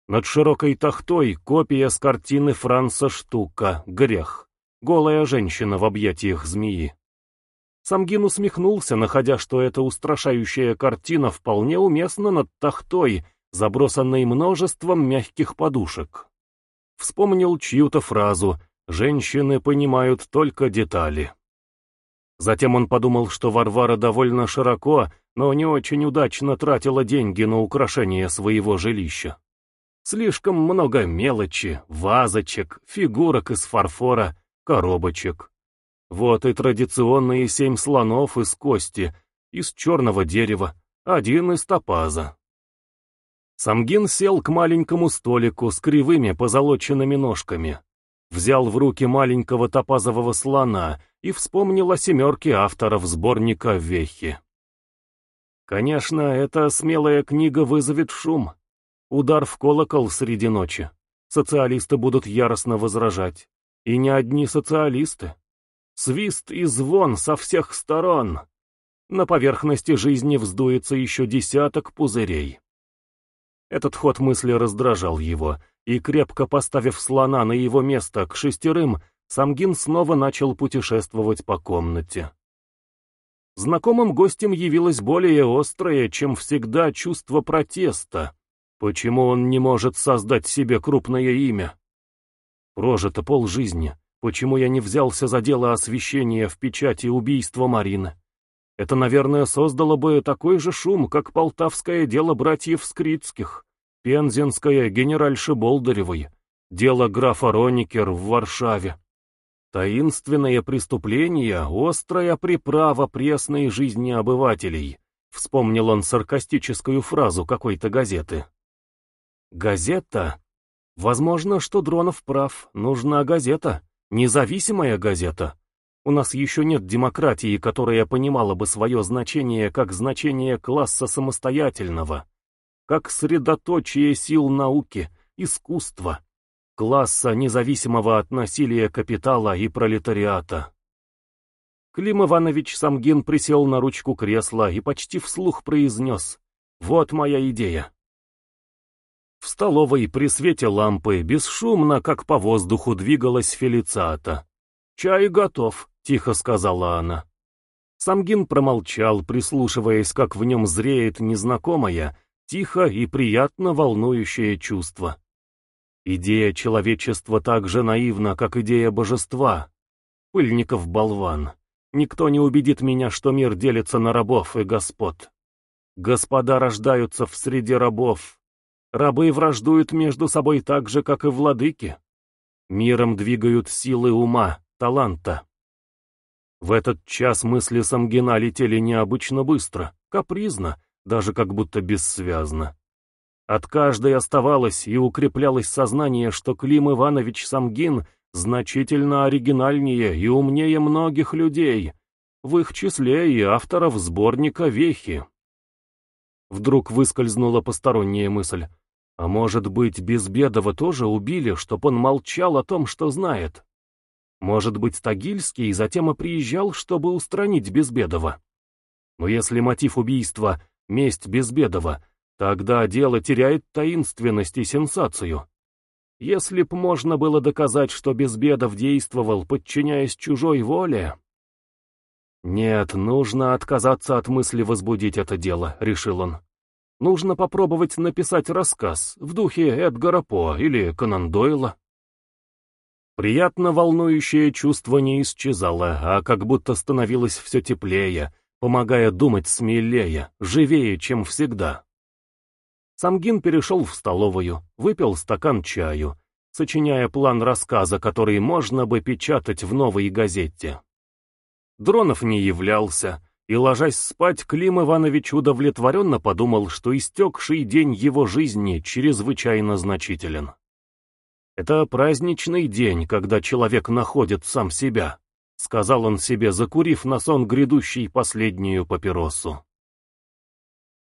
Над широкой тахтой копия с картины Франца Штука «Грех». Голая женщина в объятиях змеи. Самгин усмехнулся, находя, что эта устрашающая картина вполне уместна над тахтой, забросанной множеством мягких подушек. Вспомнил чью-то фразу «Женщины понимают только детали». Затем он подумал, что Варвара довольно широко, но не очень удачно тратила деньги на украшение своего жилища. Слишком много мелочи, вазочек, фигурок из фарфора, коробочек. Вот и традиционные семь слонов из кости, из черного дерева, один из топаза. Самгин сел к маленькому столику с кривыми позолоченными ножками, взял в руки маленького топазового слона и вспомнил о семерке авторов сборника «Вехи». Конечно, эта смелая книга вызовет шум, Удар в колокол среди ночи. Социалисты будут яростно возражать. И не одни социалисты. Свист и звон со всех сторон. На поверхности жизни вздуется еще десяток пузырей. Этот ход мысли раздражал его, и, крепко поставив слона на его место к шестерым, Самгин снова начал путешествовать по комнате. Знакомым гостем явилось более острое, чем всегда, чувство протеста, Почему он не может создать себе крупное имя? Прожито полжизни. Почему я не взялся за дело освещения в печати убийства Марины? Это, наверное, создало бы такой же шум, как полтавское дело братьев Скритских, пензенское генеральши Болдыревой, дело графа Роникер в Варшаве. Таинственное преступление, острая приправа пресной жизни обывателей. Вспомнил он саркастическую фразу какой-то газеты. Газета? Возможно, что Дронов прав. Нужна газета. Независимая газета. У нас еще нет демократии, которая понимала бы свое значение как значение класса самостоятельного, как средоточие сил науки, искусства, класса, независимого от насилия капитала и пролетариата. Клим Иванович Самгин присел на ручку кресла и почти вслух произнес «Вот моя идея». В столовой при свете лампы бесшумно, как по воздуху, двигалась Фелицата. «Чай готов», — тихо сказала она. Самгин промолчал, прислушиваясь, как в нем зреет незнакомое, тихо и приятно волнующее чувство. Идея человечества так же наивна, как идея божества. Пыльников болван. Никто не убедит меня, что мир делится на рабов и господ. Господа рождаются в среде рабов, Рабы враждуют между собой так же, как и владыки. Миром двигают силы ума, таланта. В этот час мысли Самгина летели необычно быстро, капризно, даже как будто бессвязно. От каждой оставалось и укреплялось сознание, что Клим Иванович Самгин значительно оригинальнее и умнее многих людей, в их числе и авторов сборника «Вехи». Вдруг выскользнула посторонняя мысль. А может быть, Безбедова тоже убили, чтоб он молчал о том, что знает? Может быть, Тагильский затем и приезжал, чтобы устранить Безбедова? Но если мотив убийства — месть Безбедова, тогда дело теряет таинственность и сенсацию. Если б можно было доказать, что Безбедов действовал, подчиняясь чужой воле... «Нет, нужно отказаться от мысли возбудить это дело», — решил он. Нужно попробовать написать рассказ в духе Эдгара По или Конан Дойла. Приятно волнующее чувство не исчезало, а как будто становилось все теплее, помогая думать смелее, живее, чем всегда. Самгин перешел в столовую, выпил стакан чаю, сочиняя план рассказа, который можно бы печатать в новой газете. Дронов не являлся, и, ложась спать, Клим Иванович удовлетворенно подумал, что истекший день его жизни чрезвычайно значителен. Это праздничный день, когда человек находит сам себя, сказал он себе, закурив на сон грядущий последнюю папиросу.